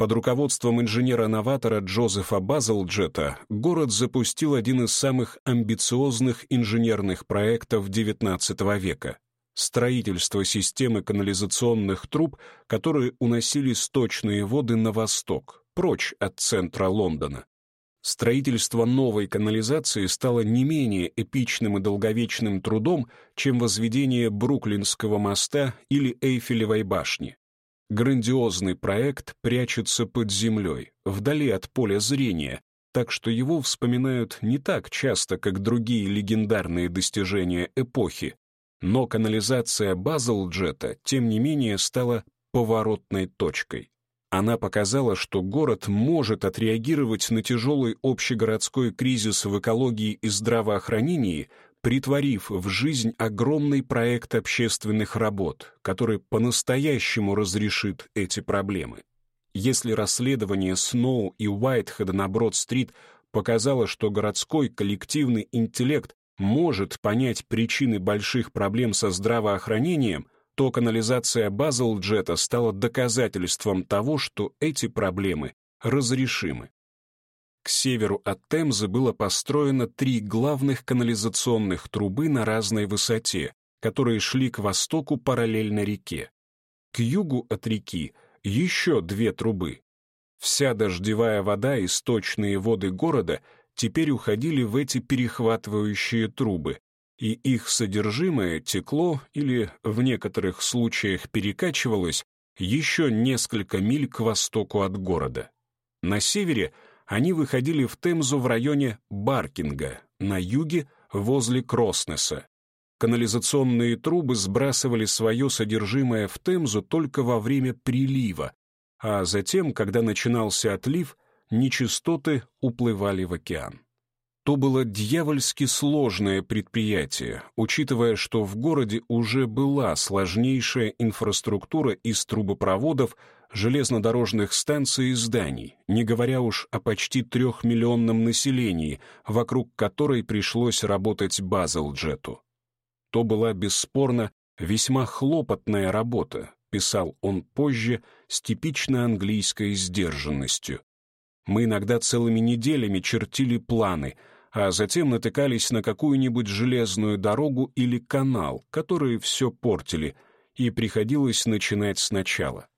Под руководством инженера-новатора Джозефа Базлджета город запустил один из самых амбициозных инженерных проектов XIX века строительство системы канализационных труб, которые уносили сточные воды на восток, прочь от центра Лондона. Строительство новой канализации стало не менее эпичным и долговечным трудом, чем возведение Бруклинского моста или Эйфелевой башни. Грандиозный проект прячется под землей, вдали от поля зрения, так что его вспоминают не так часто, как другие легендарные достижения эпохи, но канализация Базлджета, тем не менее, стала поворотной точкой. Она показала, что город может отреагировать на тяжелый общегородской кризис в экологии и здравоохранении, притворив в жизнь огромный проект общественных работ, который по-настоящему разрешит эти проблемы. Если расследование Сноу и Уайтхеда на Брод-стрит показало, что городской коллективный интеллект может понять причины больших проблем со здравоохранением, то канализация Базлджета стала доказательством того, что эти проблемы разрешимы. К северу от Темзы было построено три главных канализационных трубы на разной высоте, которые шли к востоку параллельно реке. К югу от реки еще две трубы. Вся дождевая вода и сточные воды города — теперь уходили в эти перехватывающие трубы, и их содержимое текло или в некоторых случаях перекачивалось еще несколько миль к востоку от города. На севере они выходили в Темзу в районе Баркинга, на юге — возле Кроснеса. Канализационные трубы сбрасывали свое содержимое в Темзу только во время прилива, а затем, когда начинался отлив, нечистоты уплывали в океан. То было дьявольски сложное предприятие, учитывая, что в городе уже была сложнейшая инфраструктура из трубопроводов, железнодорожных станций и зданий, не говоря уж о почти трехмиллионном населении, вокруг которой пришлось работать Базелджету. То была, бесспорно, весьма хлопотная работа, писал он позже с типично английской сдержанностью. Мы иногда целыми неделями чертили планы, а затем натыкались на какую-нибудь железную дорогу или канал, которые все портили, и приходилось начинать сначала.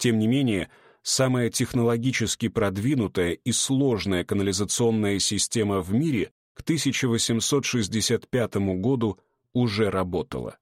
Тем не менее, самая технологически продвинутая и сложная канализационная система в мире к к 1865 году уже работала.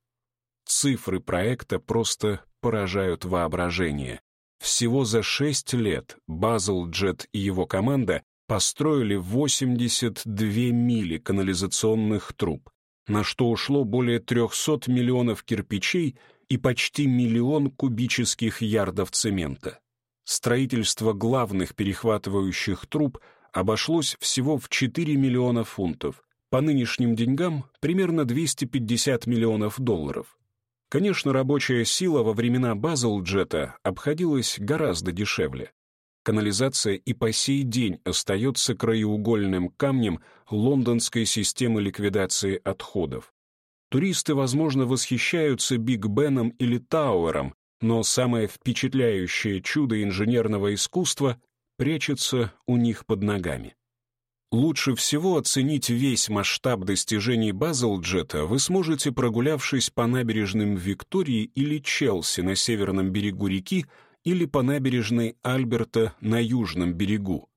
Цифры проекта просто поражают воображение. Всего за шесть лет Базлджет и его команда построили 82 мили канализационных труб, на что ушло более 300 миллионов кирпичей и почти миллион кубических ярдов цемента. Строительство главных перехватывающих труб обошлось всего в 4 миллиона фунтов, по нынешним деньгам примерно 250 миллионов долларов. Конечно, рабочая сила во времена Базлджета обходилась гораздо дешевле. Канализация и по сей день остается краеугольным камнем лондонской системы ликвидации отходов. Туристы, возможно, восхищаются Биг Беном или Тауэром, но самое впечатляющее чудо инженерного искусства прячется у них под ногами. Лучше всего оценить весь масштаб достижений Базлджета вы сможете, прогулявшись по набережным Виктории или Челси на северном берегу реки или по набережной Альберта на южном берегу.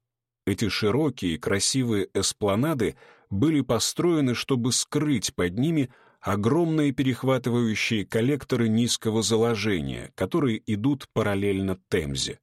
Эти широкие красивые эспланады были построены, чтобы скрыть под ними огромные перехватывающие коллекторы низкого заложения, которые идут параллельно Темзе.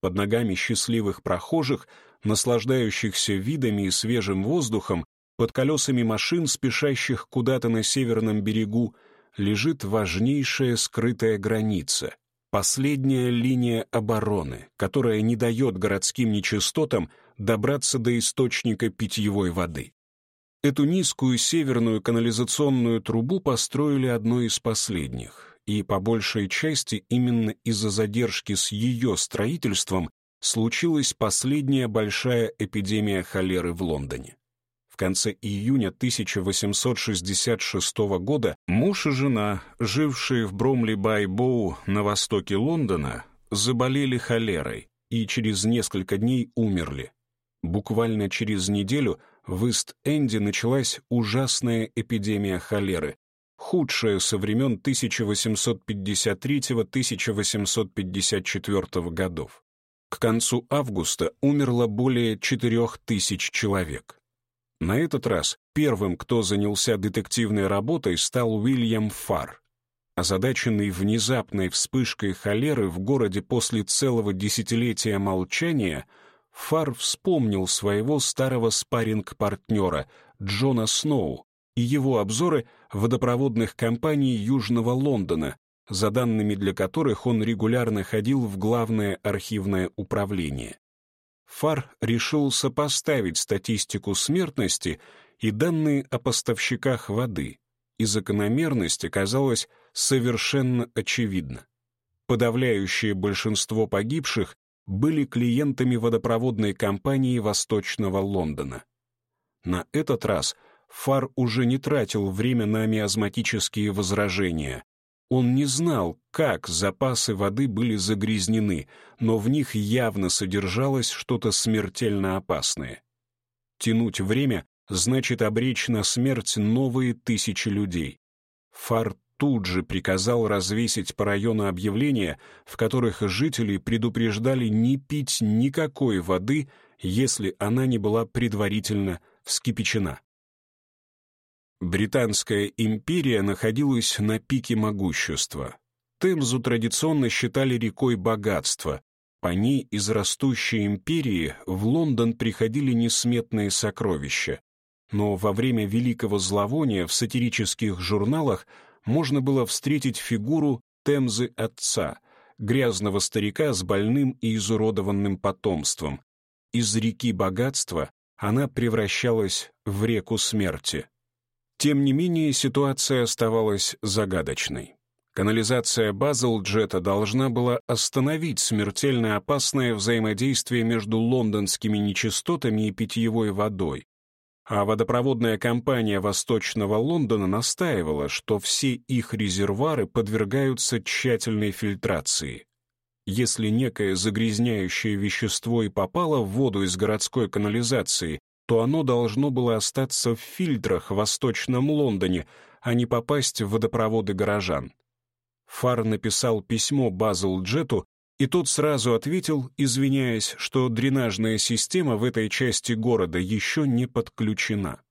Под ногами счастливых прохожих – наслаждающихся видами и свежим воздухом, под колесами машин, спешащих куда-то на северном берегу, лежит важнейшая скрытая граница, последняя линия обороны, которая не дает городским нечистотам добраться до источника питьевой воды. Эту низкую северную канализационную трубу построили одной из последних, и по большей части именно из-за задержки с ее строительством случилась последняя большая эпидемия холеры в Лондоне. В конце июня 1866 года муж и жена, жившие в Бромли-бай-Боу на востоке Лондона, заболели холерой и через несколько дней умерли. Буквально через неделю в Ист-Энде началась ужасная эпидемия холеры, худшая со времен 1853-1854 годов. К концу августа умерло более 4000 человек. На этот раз первым, кто занялся детективной работой, стал Уильям Фарр. Озадаченный внезапной вспышкой холеры в городе после целого десятилетия молчания, Фарр вспомнил своего старого спарринг-партнера Джона Сноу и его обзоры водопроводных компаний Южного Лондона, за данными для которых он регулярно ходил в главное архивное управление. Фар решил сопоставить статистику смертности и данные о поставщиках воды, и закономерность оказалась совершенно очевидна. Подавляющее большинство погибших были клиентами водопроводной компании Восточного Лондона. На этот раз Фар уже не тратил время на миазматические возражения. Он не знал, как запасы воды были загрязнены, но в них явно содержалось что-то смертельно опасное. Тянуть время значит обречь на смерть новые тысячи людей. Фар тут же приказал развесить по району объявления, в которых жители предупреждали не пить никакой воды, если она не была предварительно вскипячена. Британская империя находилась на пике могущества. Темзу традиционно считали рекой богатства. По ней из растущей империи в Лондон приходили несметные сокровища. Но во время Великого Зловония в сатирических журналах можно было встретить фигуру Темзы отца, грязного старика с больным и изуродованным потомством. Из реки богатства она превращалась в реку смерти. Тем не менее, ситуация оставалась загадочной. Канализация Базл-Джета должна была остановить смертельно опасное взаимодействие между лондонскими нечистотами и питьевой водой. А водопроводная компания Восточного Лондона настаивала, что все их резервуары подвергаются тщательной фильтрации. Если некое загрязняющее вещество и попало в воду из городской канализации, то оно должно было остаться в фильтрах в Восточном Лондоне, а не попасть в водопроводы горожан. Фар написал письмо Базл Джету, и тот сразу ответил, извиняясь, что дренажная система в этой части города еще не подключена.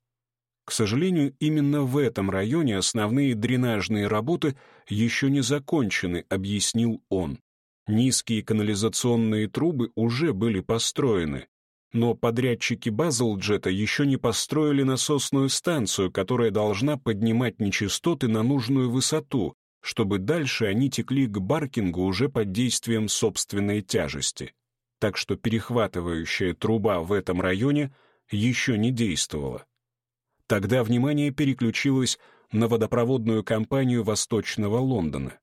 К сожалению, именно в этом районе основные дренажные работы еще не закончены, объяснил он. Низкие канализационные трубы уже были построены, но подрядчики Базлджета еще не построили насосную станцию, которая должна поднимать нечистоты на нужную высоту, чтобы дальше они текли к Баркингу уже под действием собственной тяжести. Так что перехватывающая труба в этом районе еще не действовала. Тогда внимание переключилось на водопроводную компанию Восточного Лондона.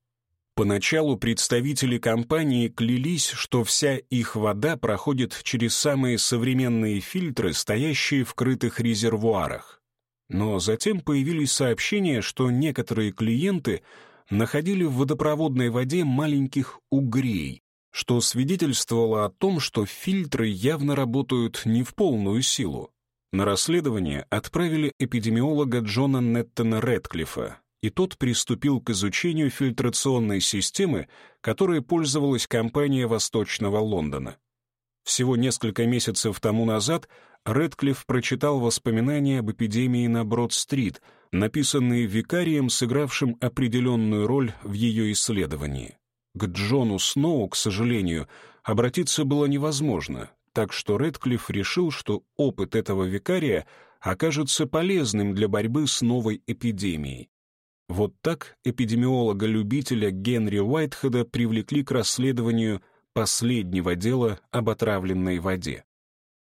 Поначалу представители компании клялись, что вся их вода проходит через самые современные фильтры, стоящие в крытых резервуарах. Но затем появились сообщения, что некоторые клиенты находили в водопроводной воде маленьких угрей, что свидетельствовало о том, что фильтры явно работают не в полную силу. На расследование отправили эпидемиолога Джона Неттона Редклифа, и тот приступил к изучению фильтрационной системы, которой пользовалась компания Восточного Лондона. Всего несколько месяцев тому назад Редклифф прочитал воспоминания об эпидемии на Брод-стрит, написанные викарием, сыгравшим определенную роль в ее исследовании. К Джону Сноу, к сожалению, обратиться было невозможно, так что Редклифф решил, что опыт этого викария окажется полезным для борьбы с новой эпидемией. Вот так эпидемиолога-любителя Генри Уайтхеда привлекли к расследованию последнего дела об отравленной воде.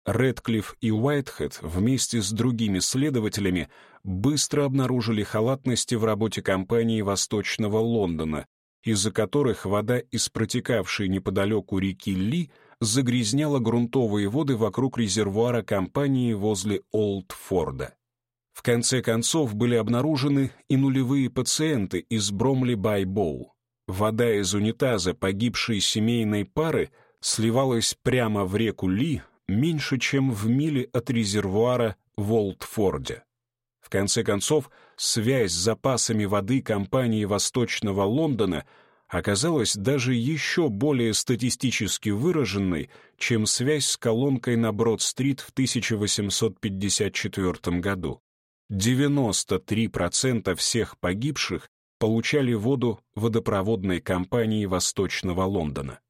Редклифф и Уайтхед вместе с другими следователями быстро обнаружили халатности в работе компании Восточного Лондона, из-за которых вода из протекавшей неподалеку реки Ли загрязняла грунтовые воды вокруг резервуара компании возле Олдфорда. В конце концов были обнаружены и нулевые пациенты из Бромли-Бай-Боу. Вода из унитаза погибшей семейной пары сливалась прямо в реку Ли меньше, чем в миле от резервуара в Олдфорде. В конце концов, связь с запасами воды компании Восточного Лондона оказалась даже еще более статистически выраженной, чем связь с колонкой на Брод-стрит в 1854 году. 93% всех погибших получали воду водопроводной компании Восточного Лондона.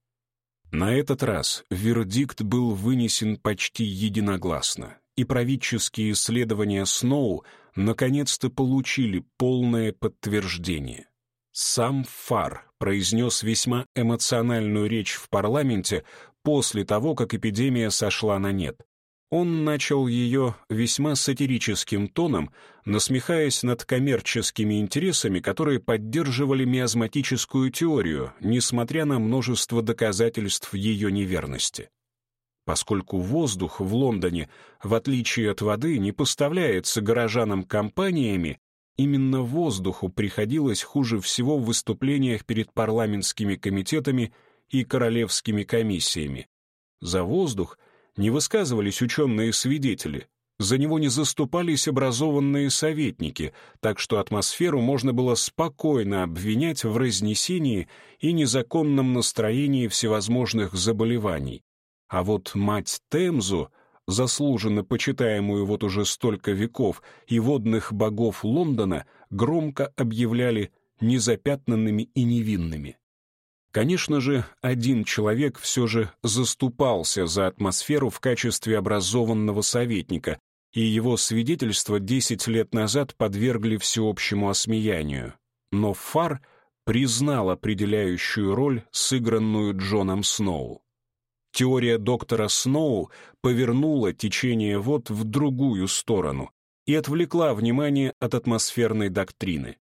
На этот раз вердикт был вынесен почти единогласно, и правительские исследования Сноу наконец-то получили полное подтверждение. Сам Фар произнес весьма эмоциональную речь в парламенте после того, как эпидемия сошла на нет. Он начал ее весьма сатирическим тоном, насмехаясь над коммерческими интересами, которые поддерживали миазматическую теорию, несмотря на множество доказательств ее неверности. Поскольку воздух в Лондоне, в отличие от воды, не поставляется горожанам компаниями, именно воздуху приходилось хуже всего в выступлениях перед парламентскими комитетами и королевскими комиссиями. За воздух — не высказывались ученые-свидетели, за него не заступались образованные советники, так что атмосферу можно было спокойно обвинять в разнесении и незаконном настроении всевозможных заболеваний. А вот мать Темзу, заслуженно почитаемую вот уже столько веков, и водных богов Лондона громко объявляли незапятнанными и невинными. Конечно же, один человек все же заступался за атмосферу в качестве образованного советника, и его свидетельство 10 лет назад подвергли всеобщему осмеянию. Но Фар признал определяющую роль, сыгранную Джоном Сноу. Теория доктора Сноу повернула течение вод в другую сторону и отвлекла внимание от атмосферной доктрины.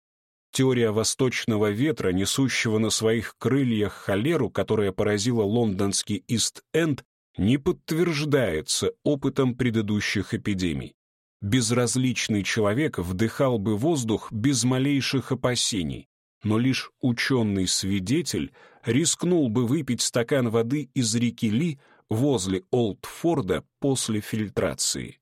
Теория восточного ветра, несущего на своих крыльях холеру, которая поразила лондонский Ист-Энд, не подтверждается опытом предыдущих эпидемий. Безразличный человек вдыхал бы воздух без малейших опасений, но лишь ученый-свидетель рискнул бы выпить стакан воды из реки Ли возле Олдфорда после фильтрации.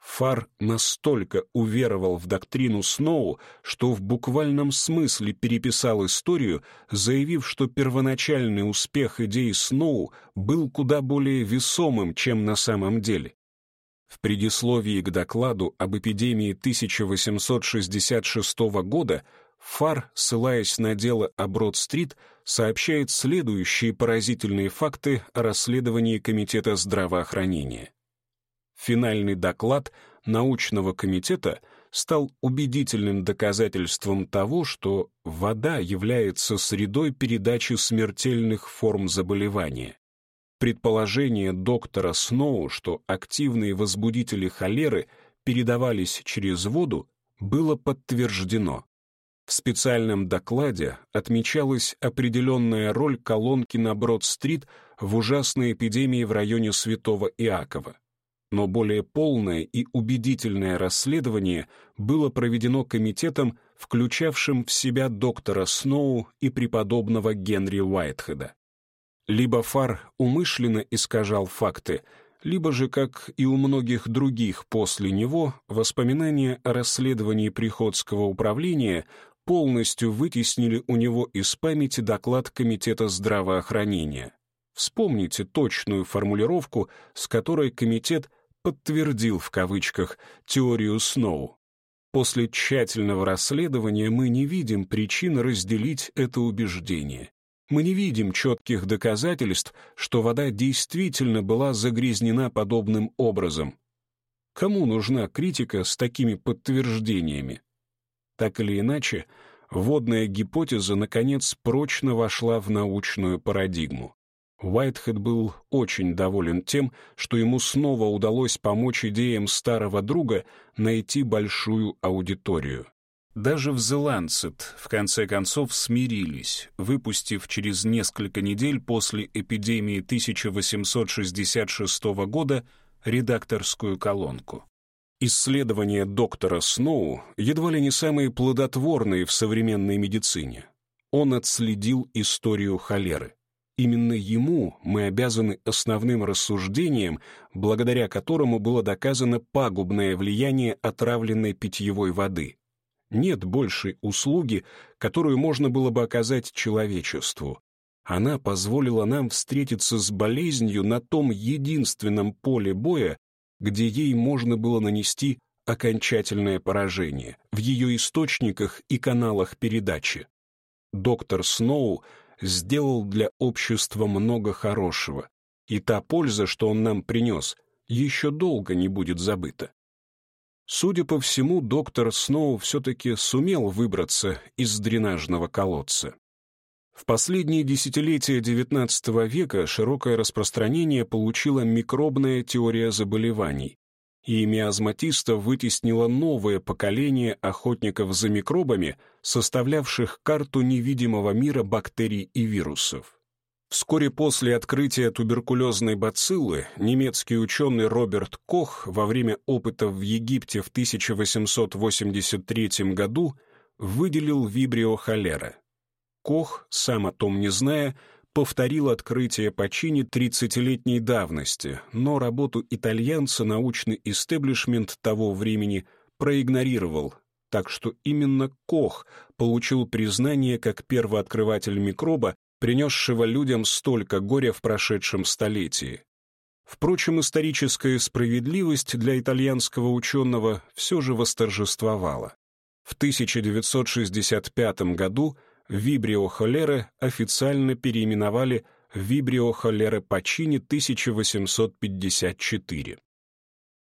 Фар настолько уверовал в доктрину Сноу, что в буквальном смысле переписал историю, заявив, что первоначальный успех идеи Сноу был куда более весомым, чем на самом деле. В предисловии к докладу об эпидемии 1866 года Фар, ссылаясь на дело о Брод-стрит, сообщает следующие поразительные факты о расследовании Комитета здравоохранения. Финальный доклад научного комитета стал убедительным доказательством того, что вода является средой передачи смертельных форм заболевания. Предположение доктора Сноу, что активные возбудители холеры передавались через воду, было подтверждено. В специальном докладе отмечалась определенная роль колонки на Брод-стрит в ужасной эпидемии в районе Святого Иакова. Но более полное и убедительное расследование было проведено комитетом, включавшим в себя доктора Сноу и преподобного Генри Уайтхеда. Либо Фар умышленно искажал факты, либо же, как и у многих других после него, воспоминания о расследовании Приходского управления полностью вытеснили у него из памяти доклад Комитета здравоохранения. Вспомните точную формулировку, с которой комитет «подтвердил» в кавычках теорию Сноу. После тщательного расследования мы не видим причин разделить это убеждение. Мы не видим четких доказательств, что вода действительно была загрязнена подобным образом. Кому нужна критика с такими подтверждениями? Так или иначе, водная гипотеза, наконец, прочно вошла в научную парадигму. Уайтхед был очень доволен тем, что ему снова удалось помочь идеям старого друга найти большую аудиторию. Даже в The Lancet в конце концов смирились, выпустив через несколько недель после эпидемии 1866 года редакторскую колонку. Исследования доктора Сноу едва ли не самые плодотворные в современной медицине. Он отследил историю холеры. Именно ему мы обязаны основным рассуждением, благодаря которому было доказано пагубное влияние отравленной питьевой воды. Нет большей услуги, которую можно было бы оказать человечеству. Она позволила нам встретиться с болезнью на том единственном поле боя, где ей можно было нанести окончательное поражение в ее источниках и каналах передачи. Доктор Сноу сделал для общества много хорошего, и та польза, что он нам принес, еще долго не будет забыта. Судя по всему, доктор Сноу все-таки сумел выбраться из дренажного колодца. В последние десятилетия XIX века широкое распространение получила микробная теория заболеваний, и миазматистов вытеснило новое поколение охотников за микробами, составлявших карту невидимого мира бактерий и вирусов. Вскоре после открытия туберкулезной бациллы немецкий ученый Роберт Кох во время опытов в Египте в 1883 году выделил вибрио холера. Кох, сам о том не зная, повторил открытие по чине 30-летней давности, но работу итальянца научный истеблишмент того времени проигнорировал, так что именно Кох получил признание как первооткрыватель микроба, принесшего людям столько горя в прошедшем столетии. Впрочем, историческая справедливость для итальянского ученого все же восторжествовала. В 1965 году вибрио холеры официально переименовали вибрио холеры Пачини 1854.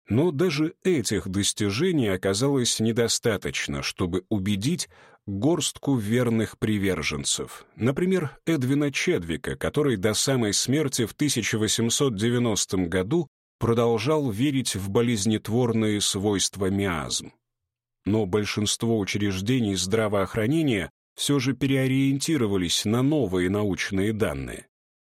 Но даже этих достижений оказалось недостаточно, чтобы убедить горстку верных приверженцев. Например, Эдвина Чедвика, который до самой смерти в 1890 году продолжал верить в болезнетворные свойства миазм. Но большинство учреждений здравоохранения все же переориентировались на новые научные данные.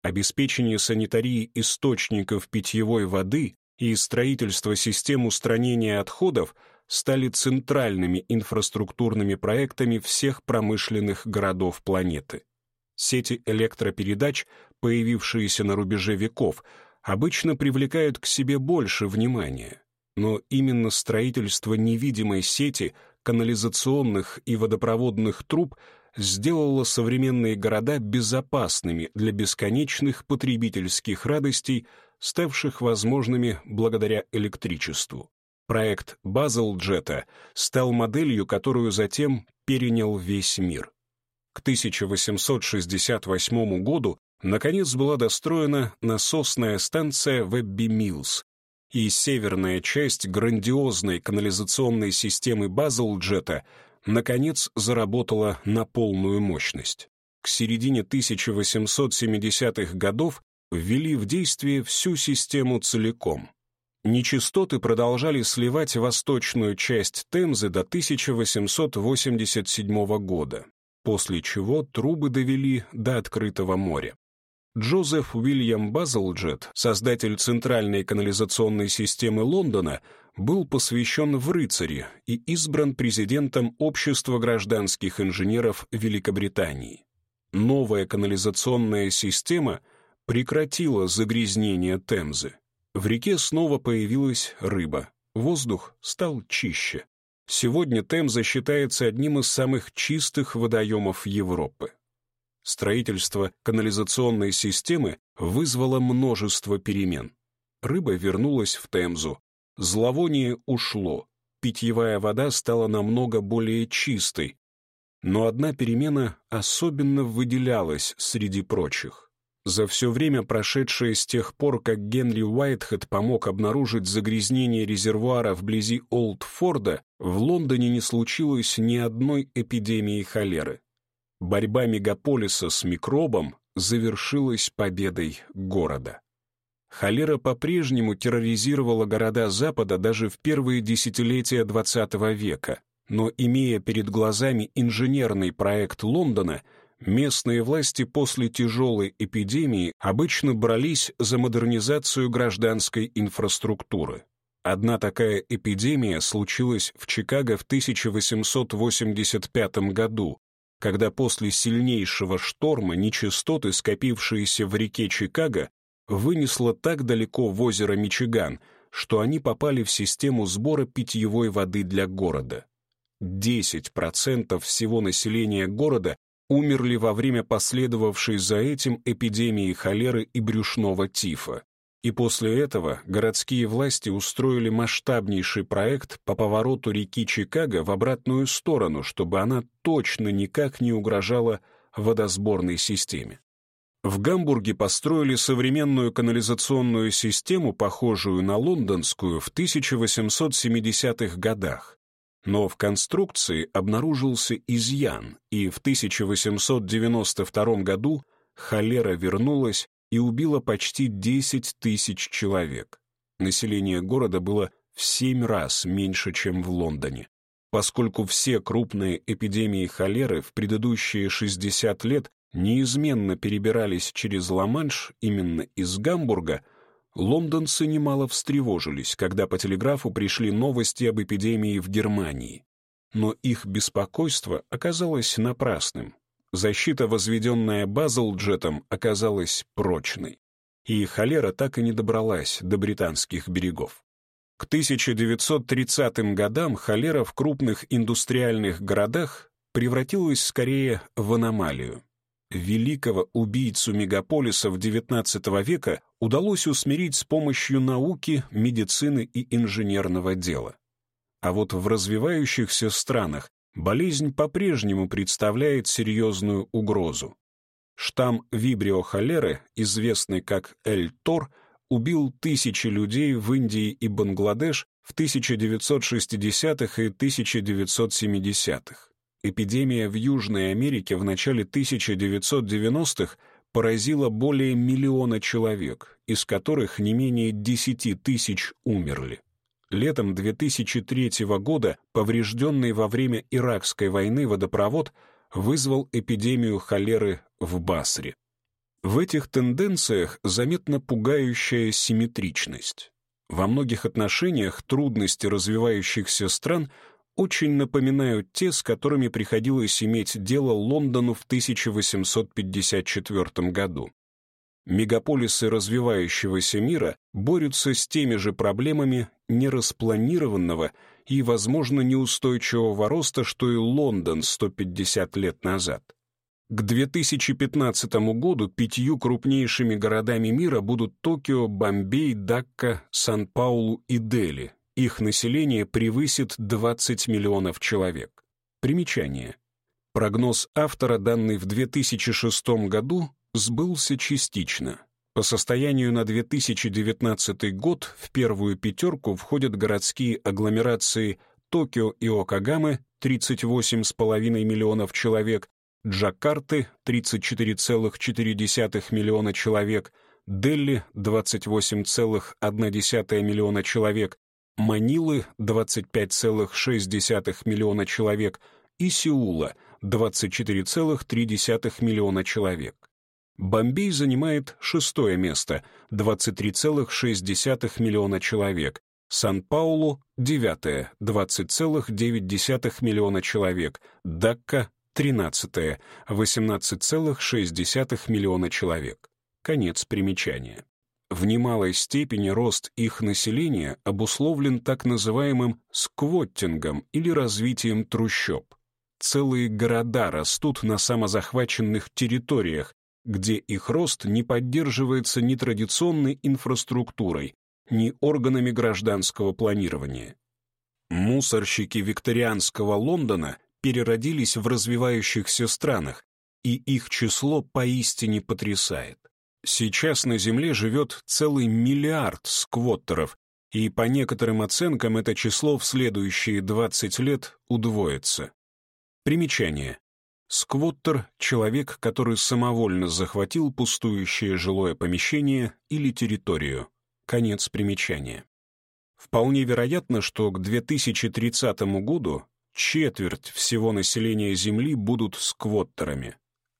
Обеспечение санитарии источников питьевой воды и строительство систем устранения отходов стали центральными инфраструктурными проектами всех промышленных городов планеты. Сети электропередач, появившиеся на рубеже веков, обычно привлекают к себе больше внимания. Но именно строительство невидимой сети – канализационных и водопроводных труб сделало современные города безопасными для бесконечных потребительских радостей, ставших возможными благодаря электричеству. Проект Базелджета стал моделью, которую затем перенял весь мир. К 1868 году наконец была достроена насосная станция Вебби Миллс, и северная часть грандиозной канализационной системы Базелджета наконец заработала на полную мощность. К середине 1870-х годов ввели в действие всю систему целиком. Нечистоты продолжали сливать восточную часть Темзы до 1887 года, после чего трубы довели до открытого моря. Джозеф Уильям Базлджет, создатель центральной канализационной системы Лондона, был посвящен в рыцари и избран президентом Общества гражданских инженеров Великобритании. Новая канализационная система прекратила загрязнение Темзы. В реке снова появилась рыба, воздух стал чище. Сегодня Темза считается одним из самых чистых водоемов Европы. Строительство канализационной системы вызвало множество перемен. Рыба вернулась в Темзу, зловоние ушло, питьевая вода стала намного более чистой. Но одна перемена особенно выделялась среди прочих. За все время, прошедшее с тех пор, как Генри Уайтхед помог обнаружить загрязнение резервуара вблизи Олдфорда, в Лондоне не случилось ни одной эпидемии холеры. Борьба мегаполиса с микробом завершилась победой города. Холера по-прежнему терроризировала города Запада даже в первые десятилетия XX века, но, имея перед глазами инженерный проект Лондона, местные власти после тяжелой эпидемии обычно брались за модернизацию гражданской инфраструктуры. Одна такая эпидемия случилась в Чикаго в 1885 году, когда после сильнейшего шторма нечистоты, скопившиеся в реке Чикаго, вынесло так далеко в озеро Мичиган, что они попали в систему сбора питьевой воды для города. 10% всего населения города умерли во время последовавшей за этим эпидемии холеры и брюшного тифа. И после этого городские власти устроили масштабнейший проект по повороту реки Чикаго в обратную сторону, чтобы она точно никак не угрожала водосборной системе. В Гамбурге построили современную канализационную систему, похожую на лондонскую, в 1870-х годах. Но в конструкции обнаружился изъян, и в 1892 году холера вернулась и убило почти 10 тысяч человек. Население города было в семь раз меньше, чем в Лондоне. Поскольку все крупные эпидемии холеры в предыдущие 60 лет неизменно перебирались через Ла-Манш именно из Гамбурга, лондонцы немало встревожились, когда по телеграфу пришли новости об эпидемии в Германии. Но их беспокойство оказалось напрасным. Защита, возведенная Базлджетом, оказалась прочной, и холера так и не добралась до британских берегов. К 1930 годам холера в крупных индустриальных городах превратилась скорее в аномалию. Великого убийцу мегаполисов XIX века удалось усмирить с помощью науки, медицины и инженерного дела. А вот в развивающихся странах болезнь по-прежнему представляет серьезную угрозу. Штамм вибриохолеры, известный как Эль-Тор, убил тысячи людей в Индии и Бангладеш в 1960-х и 1970-х. Эпидемия в Южной Америке в начале 1990-х поразила более миллиона человек, из которых не менее 10 тысяч умерли. Летом 2003 года поврежденный во время Иракской войны водопровод вызвал эпидемию холеры в Басре. В этих тенденциях заметна пугающая симметричность. Во многих отношениях трудности развивающихся стран очень напоминают те, с которыми приходилось иметь дело Лондону в 1854 году. Мегаполисы развивающегося мира борются с теми же проблемами нераспланированного и, возможно, неустойчивого роста, что и Лондон 150 лет назад. К 2015 году пятью крупнейшими городами мира будут Токио, Бомбей, Дакка, Сан-Паулу и Дели. Их население превысит 20 миллионов человек. Примечание. Прогноз автора, данный в 2006 году, сбылся частично. По состоянию на 2019 год в первую пятерку входят городские агломерации Токио и Окагамы 38,5 миллионов человек, Джакарты — 34,4 миллиона человек, Дели — 28,1 миллиона человек, Манилы — 25,6 миллиона человек и Сеула — 24,3 миллиона человек. Бомбей занимает шестое место — 23,6 миллиона человек, Сан-Паулу — девятое — 20,9 миллиона человек, Дакка 13. 18,6 миллиона человек. Конец примечания. В немалой степени рост их населения обусловлен так называемым сквоттингом или развитием трущоб. Целые города растут на самозахваченных территориях, где их рост не поддерживается ни традиционной инфраструктурой, ни органами гражданского планирования. Мусорщики викторианского Лондона переродились в развивающихся странах, и их число поистине потрясает. Сейчас на Земле живет целый миллиард сквоттеров, и по некоторым оценкам это число в следующие 20 лет удвоится. Примечание. Сквоттер — человек, который самовольно захватил пустующее жилое помещение или территорию. Конец примечания. Вполне вероятно, что к 2030 году четверть всего населения Земли будут сквоттерами.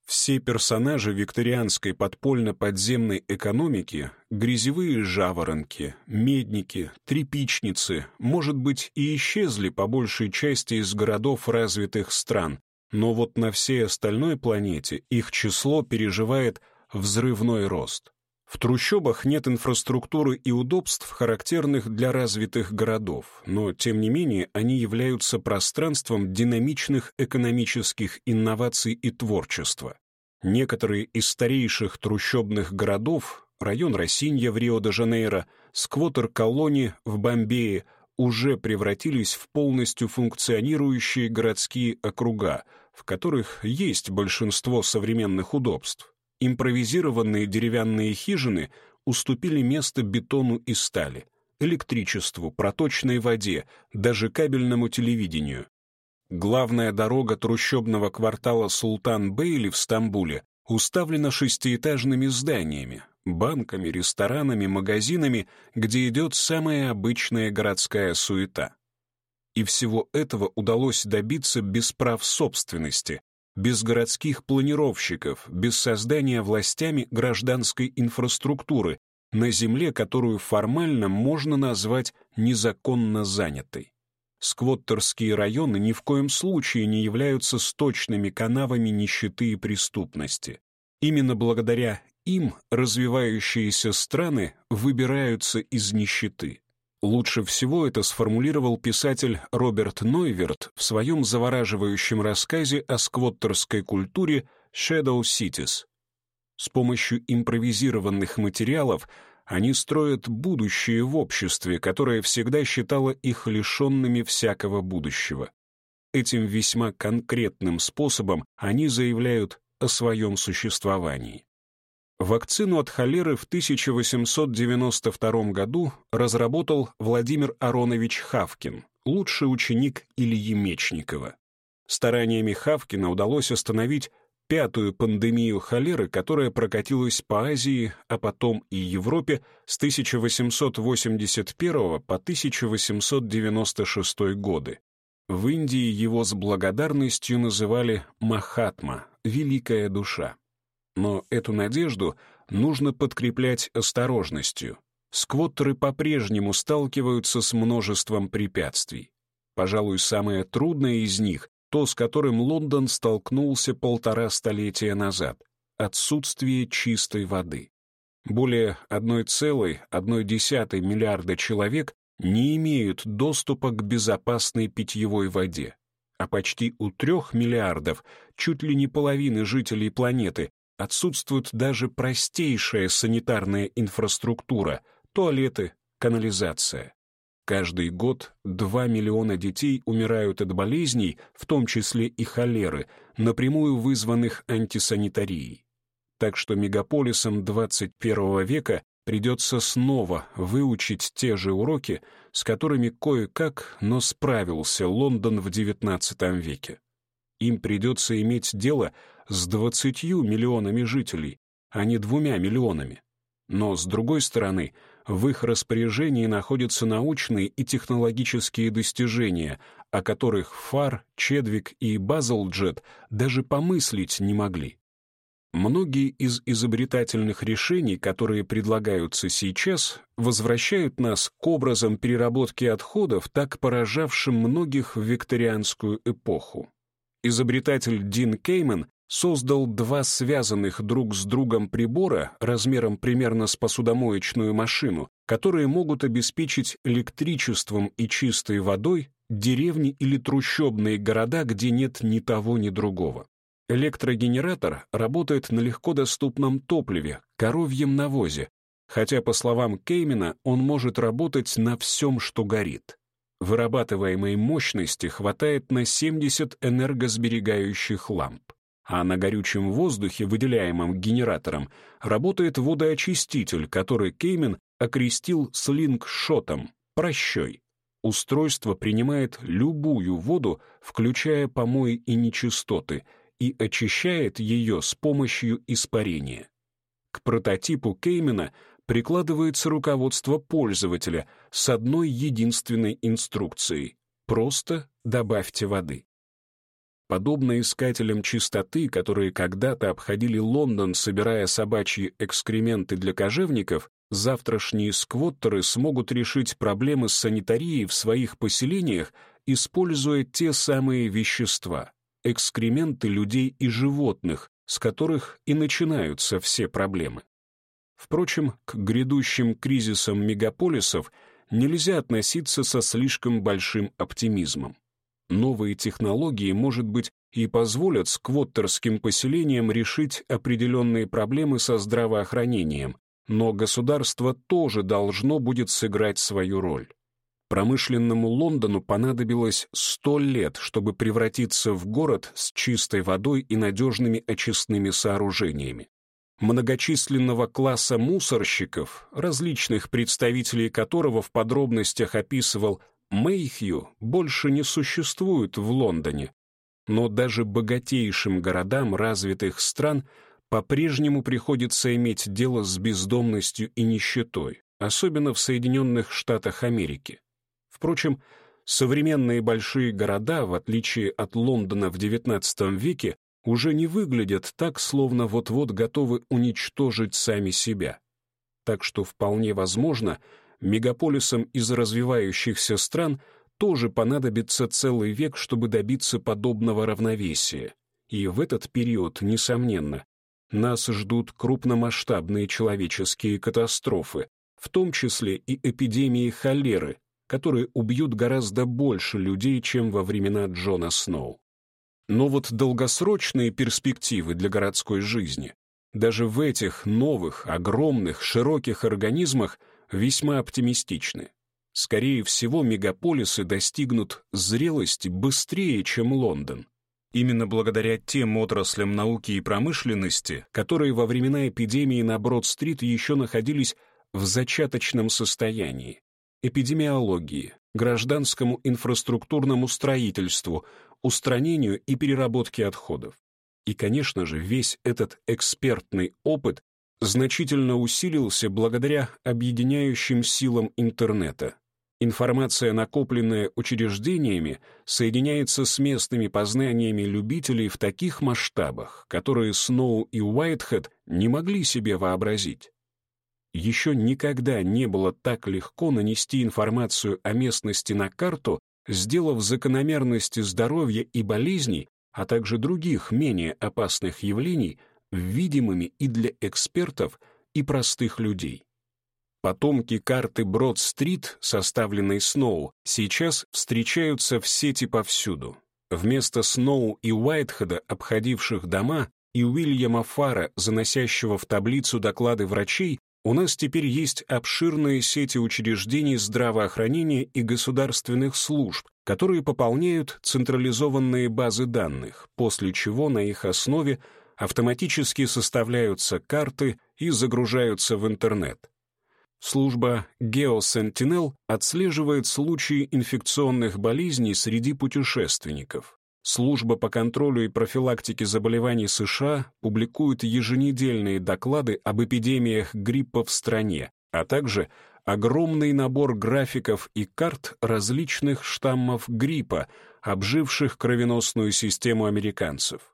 Все персонажи викторианской подпольно-подземной экономики — грязевые жаворонки, медники, тряпичницы, может быть, и исчезли по большей части из городов развитых стран, но вот на всей остальной планете их число переживает взрывной рост. В трущобах нет инфраструктуры и удобств, характерных для развитых городов, но, тем не менее, они являются пространством динамичных экономических инноваций и творчества. Некоторые из старейших трущобных городов, район Росинья в Рио-де-Жанейро, сквотер-колони в Бомбее, уже превратились в полностью функционирующие городские округа, в которых есть большинство современных удобств импровизированные деревянные хижины уступили место бетону и стали, электричеству, проточной воде, даже кабельному телевидению. Главная дорога трущобного квартала Султан-Бейли в Стамбуле уставлена шестиэтажными зданиями, банками, ресторанами, магазинами, где идет самая обычная городская суета. И всего этого удалось добиться без прав собственности, без городских планировщиков, без создания властями гражданской инфраструктуры на земле, которую формально можно назвать незаконно занятой. Сквоттерские районы ни в коем случае не являются сточными канавами нищеты и преступности. Именно благодаря им развивающиеся страны выбираются из нищеты. Лучше всего это сформулировал писатель Роберт Нойверт в своем завораживающем рассказе о сквоттерской культуре «Shadow Cities». С помощью импровизированных материалов они строят будущее в обществе, которое всегда считало их лишенными всякого будущего. Этим весьма конкретным способом они заявляют о своем существовании. Вакцину от холеры в 1892 году разработал Владимир Аронович Хавкин, лучший ученик Ильи Мечникова. Стараниями Хавкина удалось остановить пятую пандемию холеры, которая прокатилась по Азии, а потом и Европе с 1881 по 1896 годы. В Индии его с благодарностью называли Махатма, «Великая душа». Но эту надежду нужно подкреплять осторожностью. Сквоттеры по-прежнему сталкиваются с множеством препятствий. Пожалуй, самое трудное из них — то, с которым Лондон столкнулся полтора столетия назад — отсутствие чистой воды. Более 1,1 миллиарда человек не имеют доступа к безопасной питьевой воде. а почти у трех миллиардов, чуть ли не половины жителей планеты, отсутствует даже простейшая санитарная инфраструктура, туалеты, канализация. Каждый год 2 миллиона детей умирают от болезней, в том числе и холеры, напрямую вызванных антисанитарией. Так что мегаполисам 21 века придется снова выучить те же уроки, с которыми кое-как, но справился Лондон в XIX веке. Им придется иметь дело с 20 миллионами жителей, а не двумя миллионами. Но, с другой стороны, в их распоряжении находятся научные и технологические достижения, о которых Фар, Чедвик и Базлджет даже помыслить не могли. Многие из изобретательных решений, которые предлагаются сейчас, возвращают нас к образам переработки отходов, так поражавшим многих в викторианскую эпоху. Изобретатель Дин Кеймен создал два связанных друг с другом прибора размером примерно с посудомоечную машину, которые могут обеспечить электричеством и чистой водой деревни или трущобные города, где нет ни того, ни другого. Электрогенератор работает на легко доступном топливе, коровьем навозе, хотя, по словам Кеймена, он может работать на всем, что горит. Вырабатываемой мощности хватает на 70 энергосберегающих ламп, а на горючем воздухе, выделяемом генератором, работает водоочиститель, который Кеймен окрестил слингшотом, прощой. Устройство принимает любую воду, включая помои и нечистоты — и очищает ее с помощью испарения. К прототипу Кеймена прикладывается руководство пользователя с одной единственной инструкцией «Просто добавьте воды». Подобно искателям чистоты, которые когда-то обходили Лондон, собирая собачьи экскременты для кожевников, завтрашние сквоттеры смогут решить проблемы с санитарией в своих поселениях, используя те самые вещества экскременты людей и животных, с которых и начинаются все проблемы. Впрочем, к грядущим кризисам мегаполисов нельзя относиться со слишком большим оптимизмом. Новые технологии, может быть, и позволят сквоттерским поселениям решить определенные проблемы со здравоохранением, но государство тоже должно будет сыграть свою роль. Промышленному Лондону понадобилось сто лет, чтобы превратиться в город с чистой водой и надежными очистными сооружениями. Многочисленного класса мусорщиков, различных представителей которого в подробностях описывал Мэйхью, больше не существует в Лондоне. Но даже богатейшим городам развитых стран по-прежнему приходится иметь дело с бездомностью и нищетой, особенно в Соединенных Штатах Америки. Впрочем, современные большие города, в отличие от Лондона в XIX веке, уже не выглядят так, словно вот-вот готовы уничтожить сами себя. Так что вполне возможно, мегаполисам из развивающихся стран тоже понадобится целый век, чтобы добиться подобного равновесия. И в этот период, несомненно, нас ждут крупномасштабные человеческие катастрофы, в том числе и эпидемии холеры, которые убьют гораздо больше людей, чем во времена Джона Сноу. Но вот долгосрочные перспективы для городской жизни даже в этих новых, огромных, широких организмах весьма оптимистичны. Скорее всего, мегаполисы достигнут зрелости быстрее, чем Лондон. Именно благодаря тем отраслям науки и промышленности, которые во времена эпидемии на Брод-стрит еще находились в зачаточном состоянии эпидемиологии, гражданскому инфраструктурному строительству, устранению и переработке отходов. И, конечно же, весь этот экспертный опыт значительно усилился благодаря объединяющим силам интернета. Информация, накопленная учреждениями, соединяется с местными познаниями любителей в таких масштабах, которые Сноу и Уайтхед не могли себе вообразить. Еще никогда не было так легко нанести информацию о местности на карту, сделав закономерности здоровья и болезней, а также других менее опасных явлений, видимыми и для экспертов, и простых людей. Потомки карты Брод-стрит, составленной Сноу, сейчас встречаются в сети повсюду. Вместо Сноу и Уайтхеда, обходивших дома, и Уильяма Фара, заносящего в таблицу доклады врачей, у нас теперь есть обширные сети учреждений здравоохранения и государственных служб, которые пополняют централизованные базы данных, после чего на их основе автоматически составляются карты и загружаются в интернет. Служба GeoSentinel отслеживает случаи инфекционных болезней среди путешественников. Служба по контролю и профилактике заболеваний США публикует еженедельные доклады об эпидемиях гриппа в стране, а также огромный набор графиков и карт различных штаммов гриппа, обживших кровеносную систему американцев.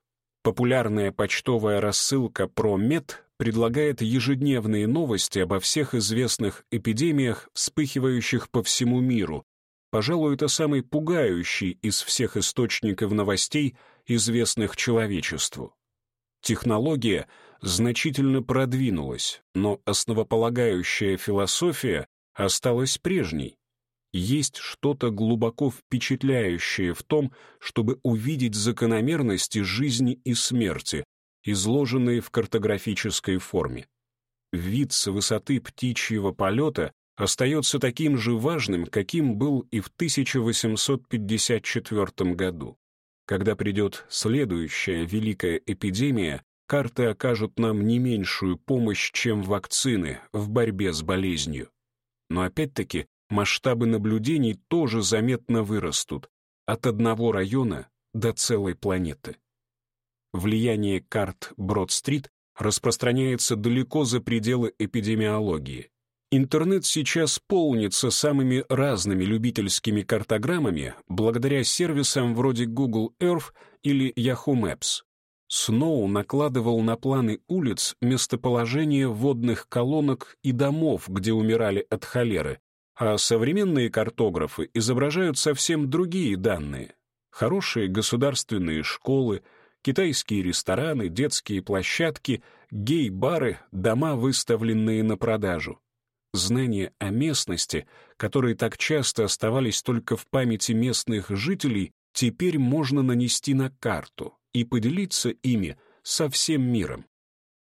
Популярная почтовая рассылка ProMed предлагает ежедневные новости обо всех известных эпидемиях, вспыхивающих по всему миру. Пожалуй, это самый пугающий из всех источников новостей, известных человечеству. Технология значительно продвинулась, но основополагающая философия осталась прежней. Есть что-то глубоко впечатляющее в том, чтобы увидеть закономерности жизни и смерти, изложенные в картографической форме. Вид с высоты птичьего полета остается таким же важным, каким был и в 1854 году. Когда придет следующая великая эпидемия, карты окажут нам не меньшую помощь, чем вакцины в борьбе с болезнью. Но опять-таки масштабы наблюдений тоже заметно вырастут от одного района до целой планеты влияние карт Брод-стрит распространяется далеко за пределы эпидемиологии. Интернет сейчас полнится самыми разными любительскими картограммами благодаря сервисам вроде Google Earth или Yahoo Maps. Сноу накладывал на планы улиц местоположение водных колонок и домов, где умирали от холеры, а современные картографы изображают совсем другие данные. Хорошие государственные школы — китайские рестораны, детские площадки, гей-бары, дома, выставленные на продажу. Знания о местности, которые так часто оставались только в памяти местных жителей, теперь можно нанести на карту и поделиться ими со всем миром.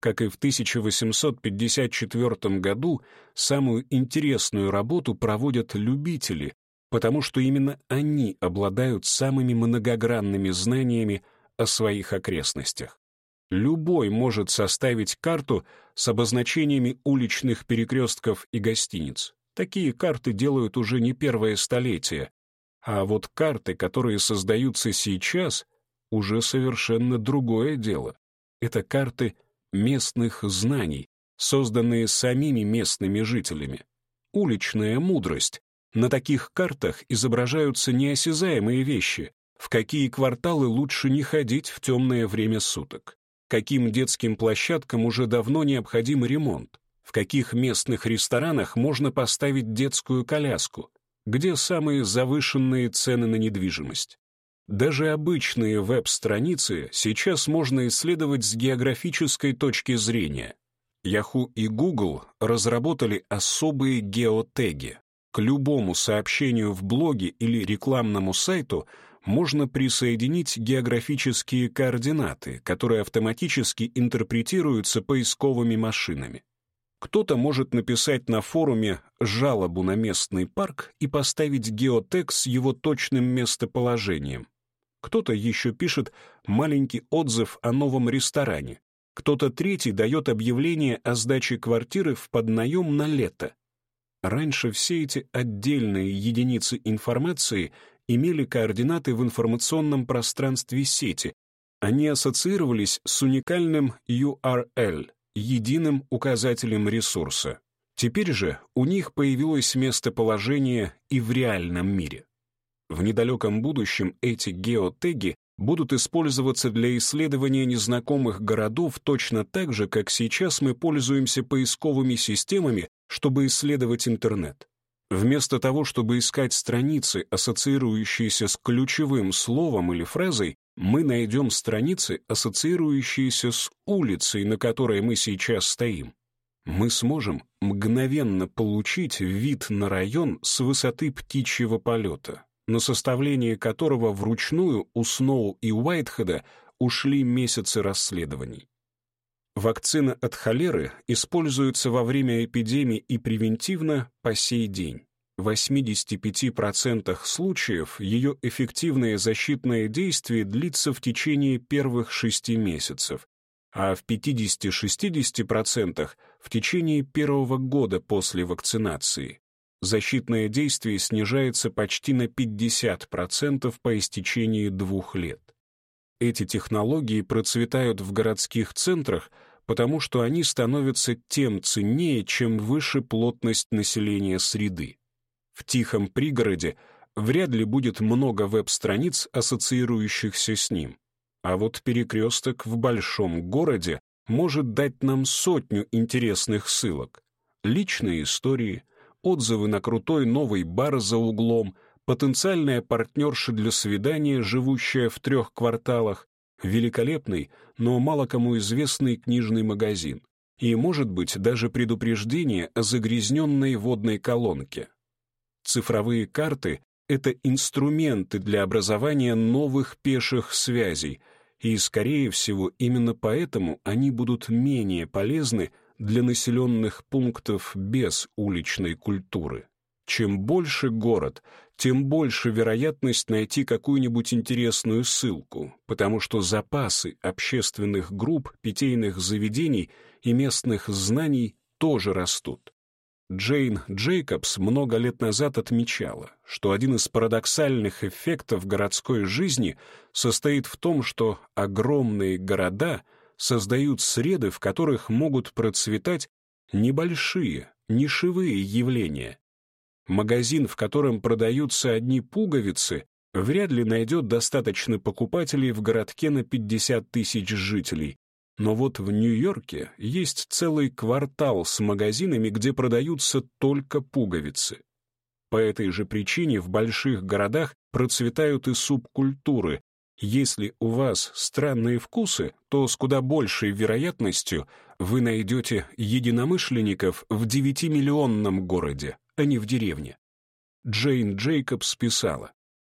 Как и в 1854 году, самую интересную работу проводят любители, потому что именно они обладают самыми многогранными знаниями о своих окрестностях. Любой может составить карту с обозначениями уличных перекрестков и гостиниц. Такие карты делают уже не первое столетие. А вот карты, которые создаются сейчас, уже совершенно другое дело. Это карты местных знаний, созданные самими местными жителями. Уличная мудрость. На таких картах изображаются неосязаемые вещи, в какие кварталы лучше не ходить в темное время суток, каким детским площадкам уже давно необходим ремонт, в каких местных ресторанах можно поставить детскую коляску, где самые завышенные цены на недвижимость. Даже обычные веб-страницы сейчас можно исследовать с географической точки зрения. Yahoo и Google разработали особые геотеги. К любому сообщению в блоге или рекламному сайту – можно присоединить географические координаты, которые автоматически интерпретируются поисковыми машинами. Кто-то может написать на форуме жалобу на местный парк и поставить геотек с его точным местоположением. Кто-то еще пишет маленький отзыв о новом ресторане. Кто-то третий дает объявление о сдаче квартиры в поднаем на лето. Раньше все эти отдельные единицы информации имели координаты в информационном пространстве сети. Они ассоциировались с уникальным URL, единым указателем ресурса. Теперь же у них появилось местоположение и в реальном мире. В недалеком будущем эти геотеги будут использоваться для исследования незнакомых городов точно так же, как сейчас мы пользуемся поисковыми системами, чтобы исследовать интернет. Вместо того, чтобы искать страницы, ассоциирующиеся с ключевым словом или фразой, мы найдем страницы, ассоциирующиеся с улицей, на которой мы сейчас стоим. Мы сможем мгновенно получить вид на район с высоты птичьего полета. На составление которого вручную у Сноу и Уайтхеда ушли месяцы расследований. Вакцина от холеры используется во время эпидемии и превентивно по сей день. В 85% случаев ее эффективное защитное действие длится в течение первых шести месяцев, а в 50-60% в течение первого года после вакцинации. Защитное действие снижается почти на 50% по истечении двух лет. Эти технологии процветают в городских центрах, потому что они становятся тем ценнее, чем выше плотность населения среды. В тихом пригороде вряд ли будет много веб-страниц, ассоциирующихся с ним. А вот перекресток в большом городе может дать нам сотню интересных ссылок. Личные истории, отзывы на крутой новый бар за углом — потенциальная партнерша для свидания, живущая в трех кварталах, великолепный, но мало кому известный книжный магазин и, может быть, даже предупреждение о загрязненной водной колонке. Цифровые карты — это инструменты для образования новых пеших связей, и, скорее всего, именно поэтому они будут менее полезны для населенных пунктов без уличной культуры. Чем больше город, тем больше вероятность найти какую-нибудь интересную ссылку, потому что запасы общественных групп, питейных заведений и местных знаний тоже растут. Джейн Джейкобс много лет назад отмечала, что один из парадоксальных эффектов городской жизни состоит в том, что огромные города создают среды, в которых могут процветать небольшие, нишевые явления, Магазин, в котором продаются одни пуговицы, вряд ли найдет достаточно покупателей в городке на 50 тысяч жителей. Но вот в Нью-Йорке есть целый квартал с магазинами, где продаются только пуговицы. По этой же причине в больших городах процветают и субкультуры. Если у вас странные вкусы, то с куда большей вероятностью вы найдете единомышленников в 9-миллионном городе а не в деревне. Джейн Джейкобс писала,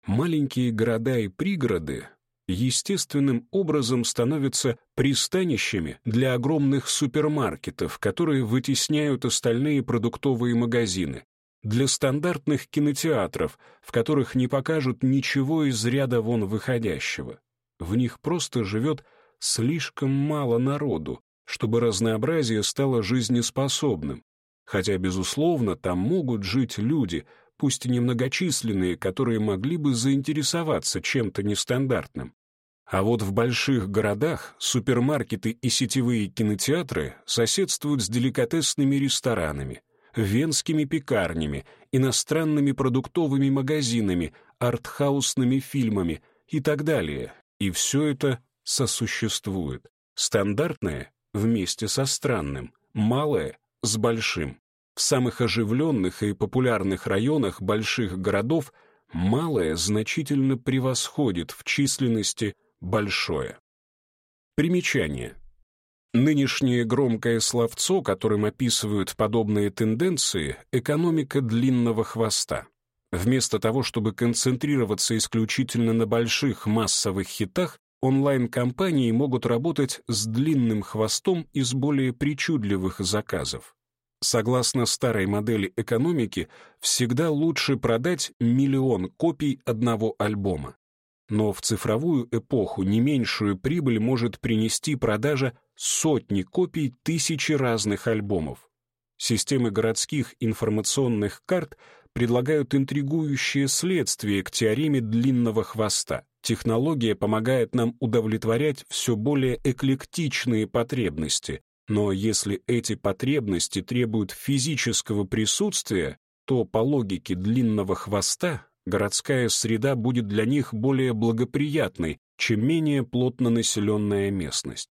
«Маленькие города и пригороды естественным образом становятся пристанищами для огромных супермаркетов, которые вытесняют остальные продуктовые магазины, для стандартных кинотеатров, в которых не покажут ничего из ряда вон выходящего. В них просто живет слишком мало народу, чтобы разнообразие стало жизнеспособным, Хотя, безусловно, там могут жить люди, пусть и немногочисленные, которые могли бы заинтересоваться чем-то нестандартным. А вот в больших городах супермаркеты и сетевые кинотеатры соседствуют с деликатесными ресторанами, венскими пекарнями, иностранными продуктовыми магазинами, артхаусными фильмами и так далее. И все это сосуществует. Стандартное вместе со странным, малое с большим. В самых оживленных и популярных районах больших городов малое значительно превосходит в численности большое. Примечание. Нынешнее громкое словцо, которым описывают подобные тенденции, экономика длинного хвоста. Вместо того, чтобы концентрироваться исключительно на больших массовых хитах, онлайн-компании могут работать с длинным хвостом из более причудливых заказов. Согласно старой модели экономики, всегда лучше продать миллион копий одного альбома. Но в цифровую эпоху не меньшую прибыль может принести продажа сотни копий тысячи разных альбомов. Системы городских информационных карт предлагают интригующее следствие к теореме длинного хвоста. Технология помогает нам удовлетворять все более эклектичные потребности, но если эти потребности требуют физического присутствия, то по логике длинного хвоста городская среда будет для них более благоприятной, чем менее плотно населенная местность.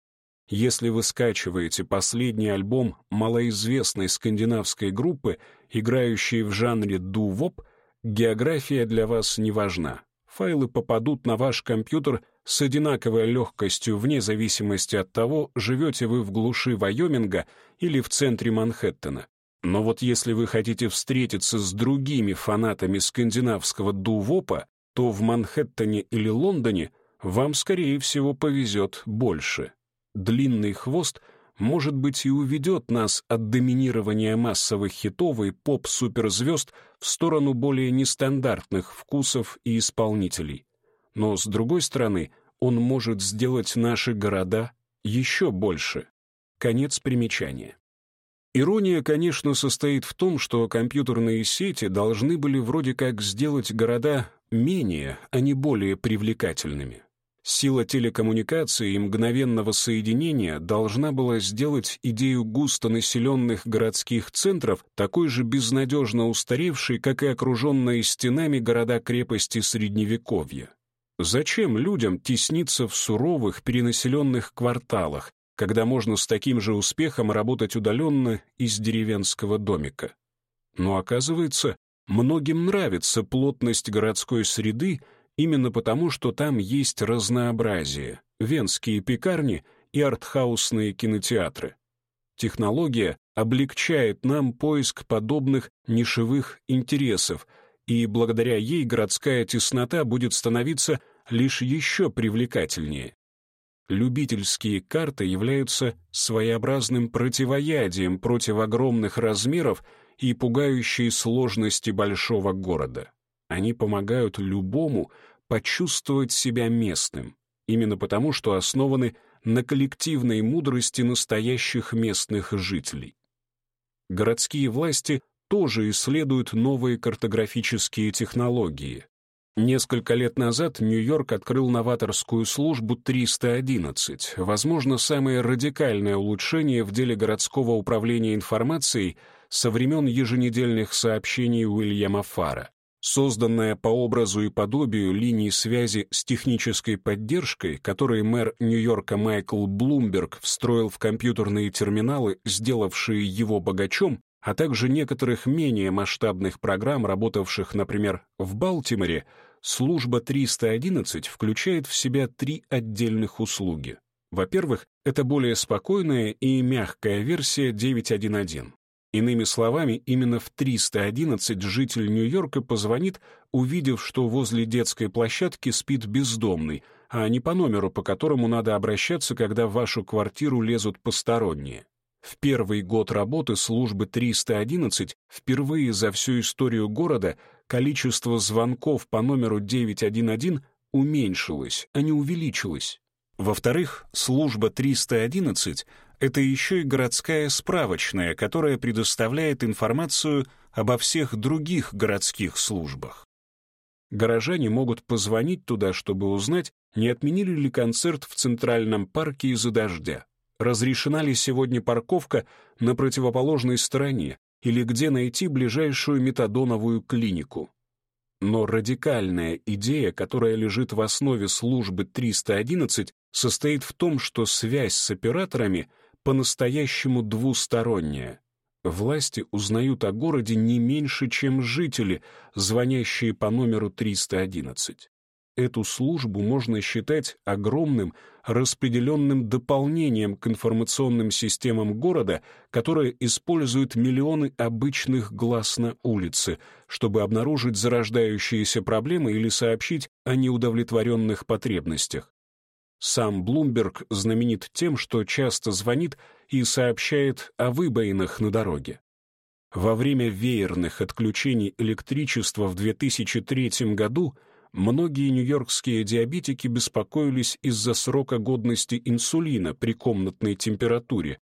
Если вы скачиваете последний альбом малоизвестной скандинавской группы, играющей в жанре ду-воп, география для вас не важна файлы попадут на ваш компьютер с одинаковой легкостью вне зависимости от того, живете вы в глуши Вайоминга или в центре Манхэттена. Но вот если вы хотите встретиться с другими фанатами скандинавского дувопа, то в Манхэттене или Лондоне вам, скорее всего, повезет больше. Длинный хвост — может быть, и уведет нас от доминирования массовых хитов и поп-суперзвезд в сторону более нестандартных вкусов и исполнителей. Но, с другой стороны, он может сделать наши города еще больше. Конец примечания. Ирония, конечно, состоит в том, что компьютерные сети должны были вроде как сделать города менее, а не более привлекательными. Сила телекоммуникации и мгновенного соединения должна была сделать идею густонаселенных городских центров такой же безнадежно устаревшей, как и окруженные стенами города-крепости Средневековья. Зачем людям тесниться в суровых перенаселенных кварталах, когда можно с таким же успехом работать удаленно из деревенского домика? Но оказывается, многим нравится плотность городской среды именно потому, что там есть разнообразие, венские пекарни и артхаусные кинотеатры. Технология облегчает нам поиск подобных нишевых интересов, и благодаря ей городская теснота будет становиться лишь еще привлекательнее. Любительские карты являются своеобразным противоядием против огромных размеров и пугающей сложности большого города. Они помогают любому почувствовать себя местным, именно потому, что основаны на коллективной мудрости настоящих местных жителей. Городские власти тоже исследуют новые картографические технологии. Несколько лет назад Нью-Йорк открыл новаторскую службу 311, возможно, самое радикальное улучшение в деле городского управления информацией со времен еженедельных сообщений Уильяма Фара. Созданная по образу и подобию линии связи с технической поддержкой, которые мэр Нью-Йорка Майкл Блумберг встроил в компьютерные терминалы, сделавшие его богачом, а также некоторых менее масштабных программ, работавших, например, в Балтиморе, служба 311 включает в себя три отдельных услуги. Во-первых, это более спокойная и мягкая версия 911. Иными словами, именно в 311 житель Нью-Йорка позвонит, увидев, что возле детской площадки спит бездомный, а не по номеру, по которому надо обращаться, когда в вашу квартиру лезут посторонние. В первый год работы службы 311 впервые за всю историю города количество звонков по номеру 911 уменьшилось, а не увеличилось. Во-вторых, служба 311 это еще и городская справочная, которая предоставляет информацию обо всех других городских службах. Горожане могут позвонить туда, чтобы узнать, не отменили ли концерт в Центральном парке из-за дождя, разрешена ли сегодня парковка на противоположной стороне или где найти ближайшую метадоновую клинику. Но радикальная идея, которая лежит в основе службы 311, состоит в том, что связь с операторами — по-настоящему двусторонняя. Власти узнают о городе не меньше, чем жители, звонящие по номеру 311. Эту службу можно считать огромным распределенным дополнением к информационным системам города, которые используют миллионы обычных глаз на улице, чтобы обнаружить зарождающиеся проблемы или сообщить о неудовлетворенных потребностях. Сам Блумберг знаменит тем, что часто звонит и сообщает о выбоинах на дороге. Во время веерных отключений электричества в 2003 году многие нью-йоркские диабетики беспокоились из-за срока годности инсулина при комнатной температуре.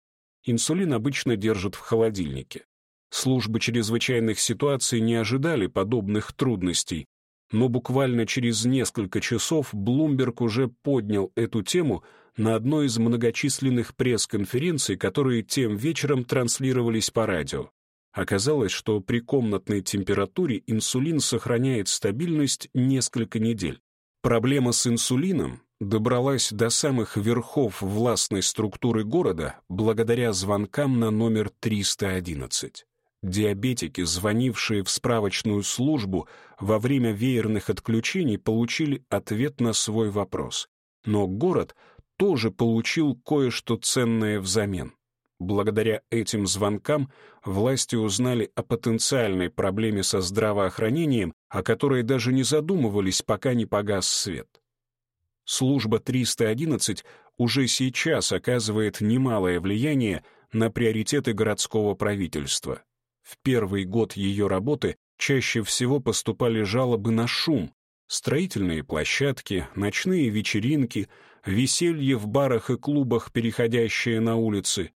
Инсулин обычно держат в холодильнике. Службы чрезвычайных ситуаций не ожидали подобных трудностей но буквально через несколько часов Блумберг уже поднял эту тему на одной из многочисленных пресс-конференций, которые тем вечером транслировались по радио. Оказалось, что при комнатной температуре инсулин сохраняет стабильность несколько недель. Проблема с инсулином добралась до самых верхов властной структуры города благодаря звонкам на номер 311. Диабетики, звонившие в справочную службу во время веерных отключений, получили ответ на свой вопрос. Но город тоже получил кое-что ценное взамен. Благодаря этим звонкам власти узнали о потенциальной проблеме со здравоохранением, о которой даже не задумывались, пока не погас свет. Служба 311 уже сейчас оказывает немалое влияние на приоритеты городского правительства. В первый год ее работы чаще всего поступали жалобы на шум, строительные площадки, ночные вечеринки, веселье в барах и клубах, переходящие на улицы,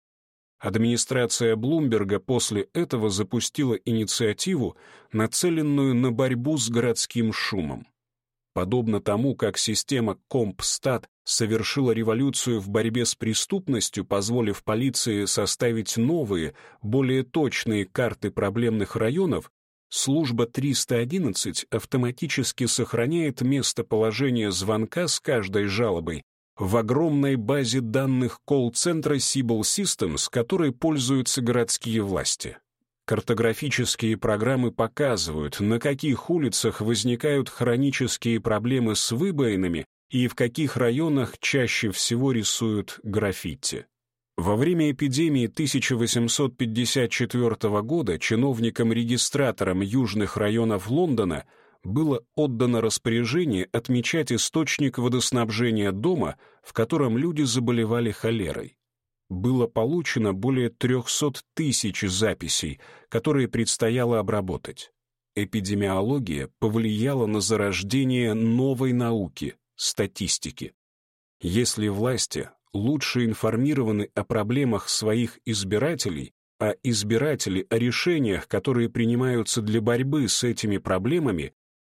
Администрация Блумберга после этого запустила инициативу, нацеленную на борьбу с городским шумом. Подобно тому, как система Компстат совершила революцию в борьбе с преступностью, позволив полиции составить новые, более точные карты проблемных районов, служба 311 автоматически сохраняет местоположение звонка с каждой жалобой в огромной базе данных колл-центра Siebel Systems, которой пользуются городские власти. Картографические программы показывают, на каких улицах возникают хронические проблемы с выбоинами и в каких районах чаще всего рисуют граффити. Во время эпидемии 1854 года чиновникам-регистраторам южных районов Лондона – было отдано распоряжение отмечать источник водоснабжения дома, в котором люди заболевали холерой. Было получено более 300 тысяч записей, которые предстояло обработать. Эпидемиология повлияла на зарождение новой науки — статистики. Если власти лучше информированы о проблемах своих избирателей, а избиратели о решениях, которые принимаются для борьбы с этими проблемами,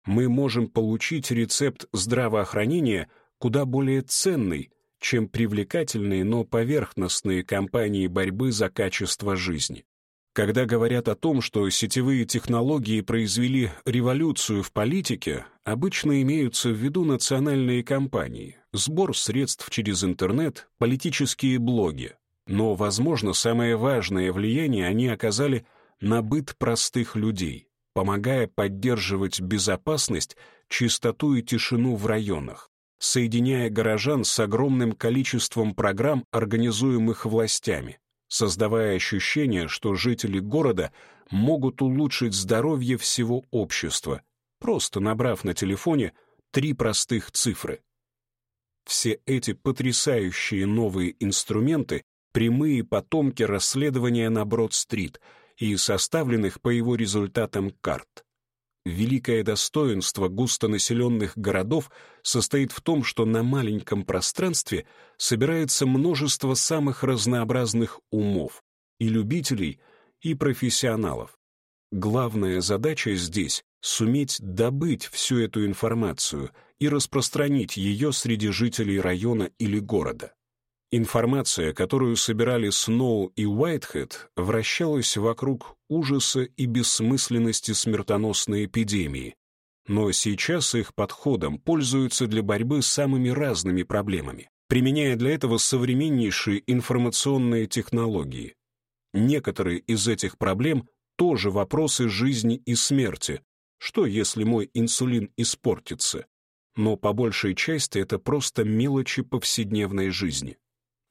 мы можем получить рецепт здравоохранения куда более ценный, чем привлекательные, но поверхностные кампании борьбы за качество жизни. Когда говорят о том, что сетевые технологии произвели революцию в политике, обычно имеются в виду национальные кампании, сбор средств через интернет, политические блоги. Но, возможно, самое важное влияние они оказали на быт простых людей помогая поддерживать безопасность, чистоту и тишину в районах, соединяя горожан с огромным количеством программ, организуемых властями, создавая ощущение, что жители города могут улучшить здоровье всего общества, просто набрав на телефоне три простых цифры. Все эти потрясающие новые инструменты — прямые потомки расследования на Брод-стрит — и составленных по его результатам карт. Великое достоинство густонаселенных городов состоит в том, что на маленьком пространстве собирается множество самых разнообразных умов, и любителей, и профессионалов. Главная задача здесь — суметь добыть всю эту информацию и распространить ее среди жителей района или города. Информация, которую собирали Сноу и Уайтхед, вращалась вокруг ужаса и бессмысленности смертоносной эпидемии, но сейчас их подходом пользуются для борьбы с самыми разными проблемами, применяя для этого современнейшие информационные технологии. Некоторые из этих проблем тоже вопросы жизни и смерти. Что, если мой инсулин испортится? Но по большей части это просто мелочи повседневной жизни.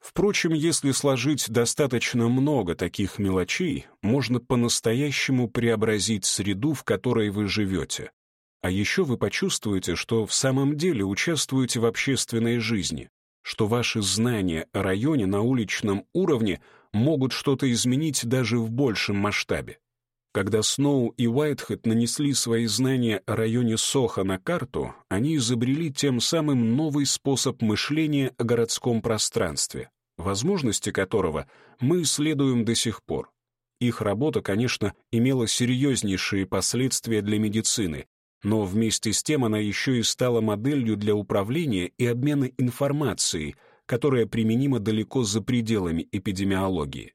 Впрочем, если сложить достаточно много таких мелочей, можно по-настоящему преобразить среду, в которой вы живете. А еще вы почувствуете, что в самом деле участвуете в общественной жизни, что ваши знания о районе на уличном уровне могут что-то изменить даже в большем масштабе. Когда Сноу и Уайтхед нанесли свои знания о районе Соха на карту, они изобрели тем самым новый способ мышления о городском пространстве возможности которого мы исследуем до сих пор. Их работа, конечно, имела серьезнейшие последствия для медицины, но вместе с тем она еще и стала моделью для управления и обмена информацией, которая применима далеко за пределами эпидемиологии.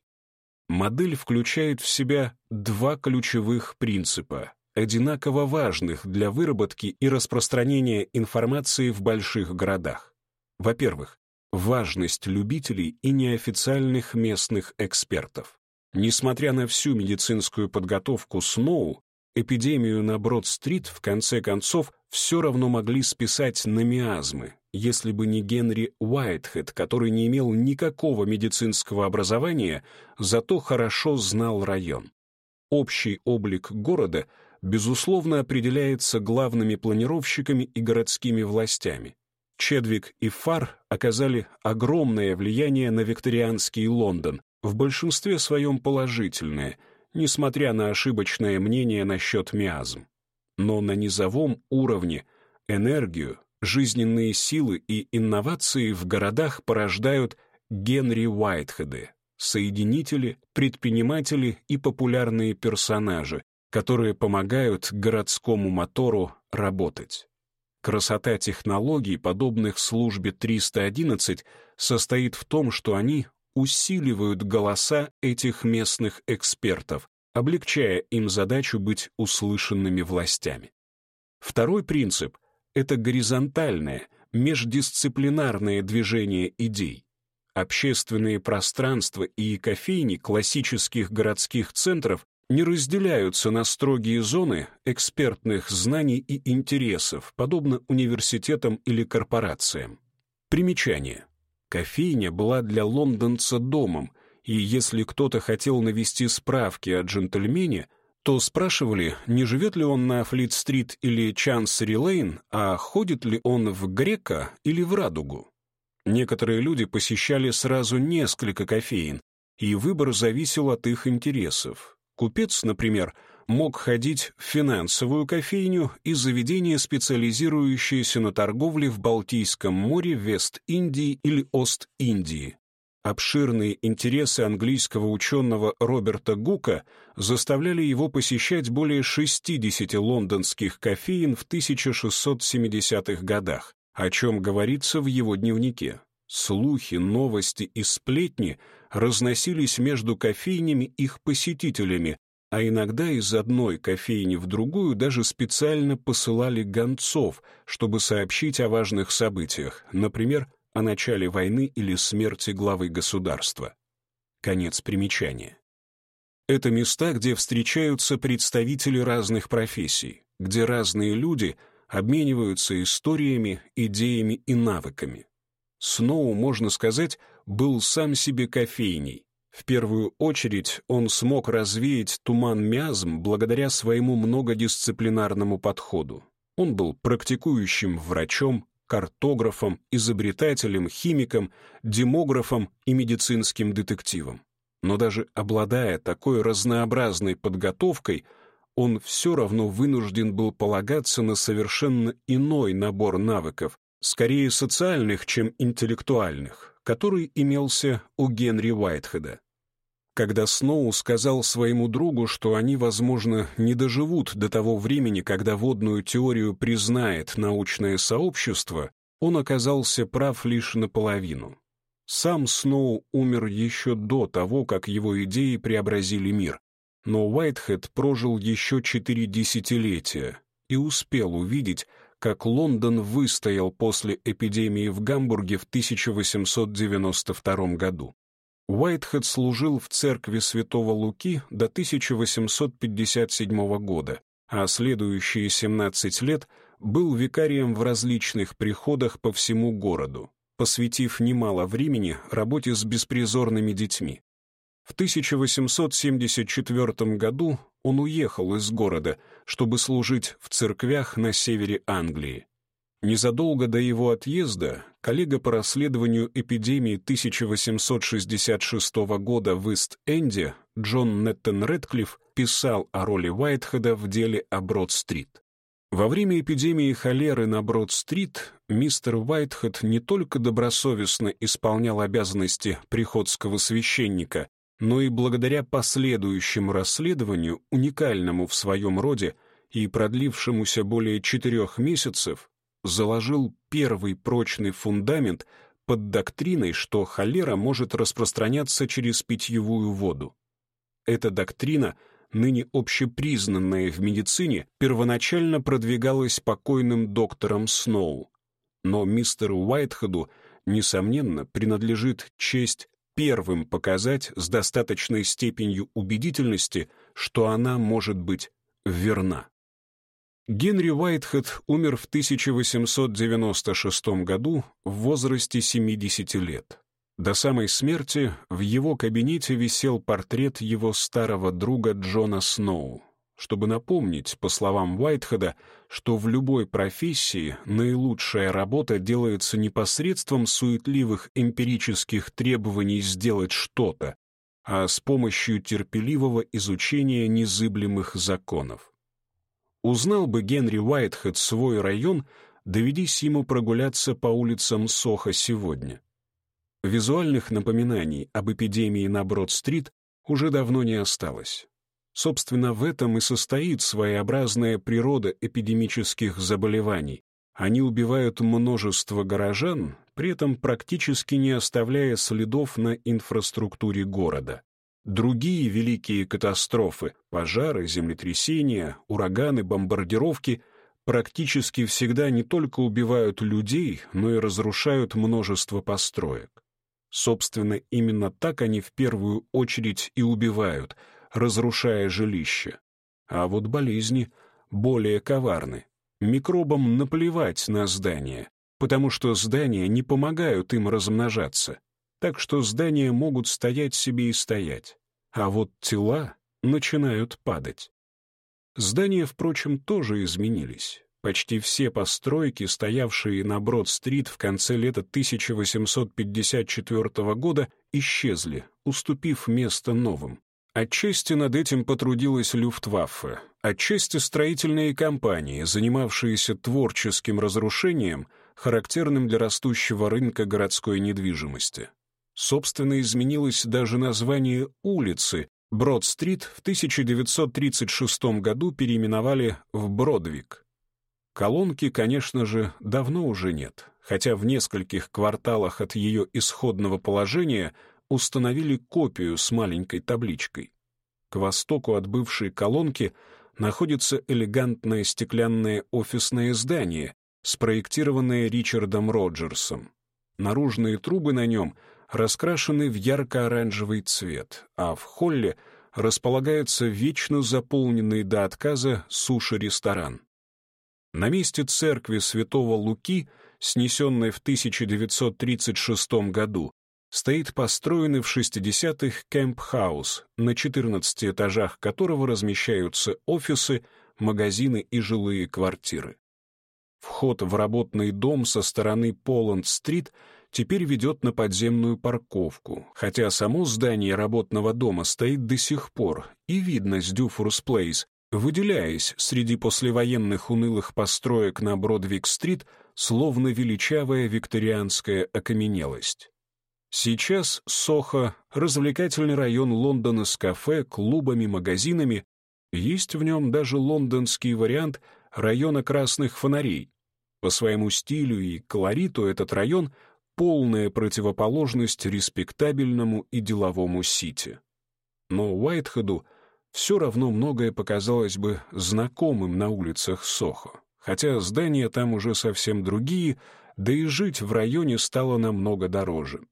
Модель включает в себя два ключевых принципа, одинаково важных для выработки и распространения информации в больших городах. Во-первых, важность любителей и неофициальных местных экспертов. Несмотря на всю медицинскую подготовку Сноу, эпидемию на Брод-стрит в конце концов все равно могли списать на миазмы, если бы не Генри Уайтхед, который не имел никакого медицинского образования, зато хорошо знал район. Общий облик города, безусловно, определяется главными планировщиками и городскими властями. Чедвик и Фар оказали огромное влияние на викторианский Лондон, в большинстве своем положительное, несмотря на ошибочное мнение насчет миазм. Но на низовом уровне энергию, жизненные силы и инновации в городах порождают Генри Уайтхеды, соединители, предприниматели и популярные персонажи, которые помогают городскому мотору работать. Красота технологий, подобных службе 311, состоит в том, что они усиливают голоса этих местных экспертов, облегчая им задачу быть услышанными властями. Второй принцип — это горизонтальное, междисциплинарное движение идей. Общественные пространства и кофейни классических городских центров не разделяются на строгие зоны экспертных знаний и интересов, подобно университетам или корпорациям. Примечание. Кофейня была для лондонца домом, и если кто-то хотел навести справки о джентльмене, то спрашивали, не живет ли он на Флит-стрит или Чансери-лейн, а ходит ли он в Грека или в Радугу. Некоторые люди посещали сразу несколько кофеин, и выбор зависел от их интересов. Купец, например, мог ходить в финансовую кофейню и заведение, специализирующееся на торговле в Балтийском море, Вест-Индии или Ост-Индии. Обширные интересы английского ученого Роберта Гука заставляли его посещать более 60 лондонских кофеин в 1670-х годах, о чем говорится в его дневнике. Слухи, новости и сплетни разносились между кофейнями их посетителями, а иногда из одной кофейни в другую даже специально посылали гонцов, чтобы сообщить о важных событиях, например, о начале войны или смерти главы государства. Конец примечания. Это места, где встречаются представители разных профессий, где разные люди обмениваются историями, идеями и навыками. Сноу, можно сказать, был сам себе кофейней. В первую очередь он смог развеять туман миазм благодаря своему многодисциплинарному подходу. Он был практикующим врачом, картографом, изобретателем, химиком, демографом и медицинским детективом. Но даже обладая такой разнообразной подготовкой, он все равно вынужден был полагаться на совершенно иной набор навыков, скорее социальных, чем интеллектуальных, который имелся у Генри Уайтхеда. Когда Сноу сказал своему другу, что они, возможно, не доживут до того времени, когда водную теорию признает научное сообщество, он оказался прав лишь наполовину. Сам Сноу умер еще до того, как его идеи преобразили мир, но Уайтхед прожил еще четыре десятилетия и успел увидеть, как Лондон выстоял после эпидемии в Гамбурге в 1892 году. Уайтхед служил в церкви Святого Луки до 1857 года, а следующие 17 лет был викарием в различных приходах по всему городу, посвятив немало времени работе с беспризорными детьми. В 1874 году он уехал из города, чтобы служить в церквях на севере Англии. Незадолго до его отъезда коллега по расследованию эпидемии 1866 года в Ист-Энде Джон Неттон Редклифф писал о роли Уайтхеда в деле о Брод-стрит. Во время эпидемии холеры на Брод-стрит мистер Уайтхед не только добросовестно исполнял обязанности приходского священника, но и благодаря последующему расследованию, уникальному в своем роде и продлившемуся более четырех месяцев, заложил первый прочный фундамент под доктриной, что холера может распространяться через питьевую воду. Эта доктрина, ныне общепризнанная в медицине, первоначально продвигалась покойным доктором Сноу. Но мистеру Уайтхеду, несомненно, принадлежит честь первым показать с достаточной степенью убедительности, что она может быть верна. Генри Уайтхед умер в 1896 году в возрасте 70 лет. До самой смерти в его кабинете висел портрет его старого друга Джона Сноу, чтобы напомнить, по словам Уайтхеда, что в любой профессии наилучшая работа делается не посредством суетливых эмпирических требований сделать что-то, а с помощью терпеливого изучения незыблемых законов. Узнал бы Генри Уайтхед свой район, доведись ему прогуляться по улицам Соха сегодня. Визуальных напоминаний об эпидемии на Брод-стрит уже давно не осталось. Собственно, в этом и состоит своеобразная природа эпидемических заболеваний. Они убивают множество горожан, при этом практически не оставляя следов на инфраструктуре города. Другие великие катастрофы — пожары, землетрясения, ураганы, бомбардировки — практически всегда не только убивают людей, но и разрушают множество построек. Собственно, именно так они в первую очередь и убивают, разрушая жилище. А вот болезни более коварны. Микробам наплевать на здания, потому что здания не помогают им размножаться так что здания могут стоять себе и стоять, а вот тела начинают падать. Здания, впрочем, тоже изменились. Почти все постройки, стоявшие на Брод-стрит в конце лета 1854 года, исчезли, уступив место новым. Отчасти над этим потрудилась Люфтваффе, отчасти строительные компании, занимавшиеся творческим разрушением, характерным для растущего рынка городской недвижимости. Собственно, изменилось даже название улицы. Брод-стрит в 1936 году переименовали в Бродвик. Колонки, конечно же, давно уже нет, хотя в нескольких кварталах от ее исходного положения установили копию с маленькой табличкой. К востоку от бывшей колонки находится элегантное стеклянное офисное здание, спроектированное Ричардом Роджерсом. Наружные трубы на нем — раскрашены в ярко-оранжевый цвет, а в холле располагается вечно заполненный до отказа суши-ресторан. На месте церкви святого Луки, снесенной в 1936 году, стоит построенный в 60-х кэмп-хаус, на 14 этажах которого размещаются офисы, магазины и жилые квартиры. Вход в работный дом со стороны Поланд-стрит — теперь ведет на подземную парковку, хотя само здание работного дома стоит до сих пор и видно с Дюфурс Плейс, выделяясь среди послевоенных унылых построек на Бродвик-стрит, словно величавая викторианская окаменелость. Сейчас Сохо — развлекательный район Лондона с кафе, клубами, магазинами. Есть в нем даже лондонский вариант района красных фонарей. По своему стилю и колориту этот район полная противоположность респектабельному и деловому Сити. Но Уайтхеду все равно многое показалось бы знакомым на улицах Сохо, хотя здания там уже совсем другие, да и жить в районе стало намного дороже.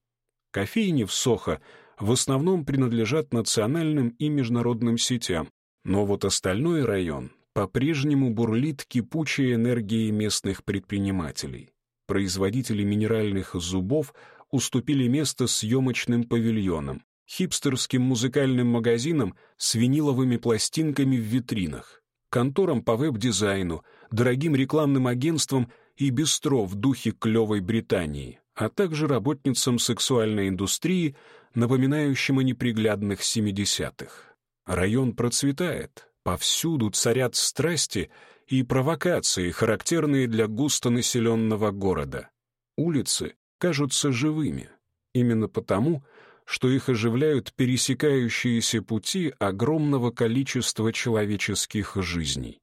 Кофейни в Сохо в основном принадлежат национальным и международным сетям, но вот остальной район по-прежнему бурлит кипучей энергией местных предпринимателей. Производители минеральных зубов уступили место съемочным павильонам, хипстерским музыкальным магазинам с виниловыми пластинками в витринах, конторам по веб-дизайну, дорогим рекламным агентствам и бистро в духе клевой Британии, а также работницам сексуальной индустрии, напоминающим о неприглядных 70-х. Район процветает, повсюду царят страсти — и провокации, характерные для густонаселенного города. Улицы кажутся живыми, именно потому, что их оживляют пересекающиеся пути огромного количества человеческих жизней.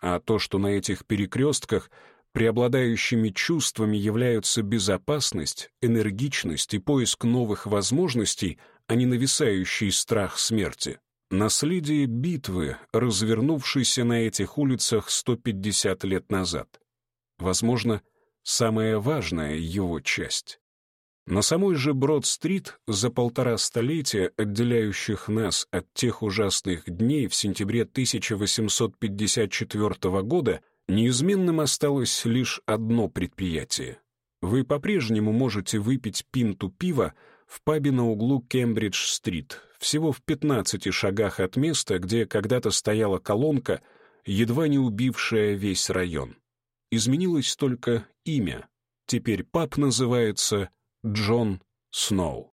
А то, что на этих перекрестках преобладающими чувствами являются безопасность, энергичность и поиск новых возможностей, а не нависающий страх смерти, Наследие битвы, развернувшейся на этих улицах 150 лет назад. Возможно, самая важная его часть. На самой же Брод-стрит за полтора столетия, отделяющих нас от тех ужасных дней в сентябре 1854 года, неизменным осталось лишь одно предприятие. Вы по-прежнему можете выпить пинту пива в пабе на углу Кембридж-стрит, всего в 15 шагах от места, где когда-то стояла колонка, едва не убившая весь район. Изменилось только имя. Теперь паб называется Джон Сноу.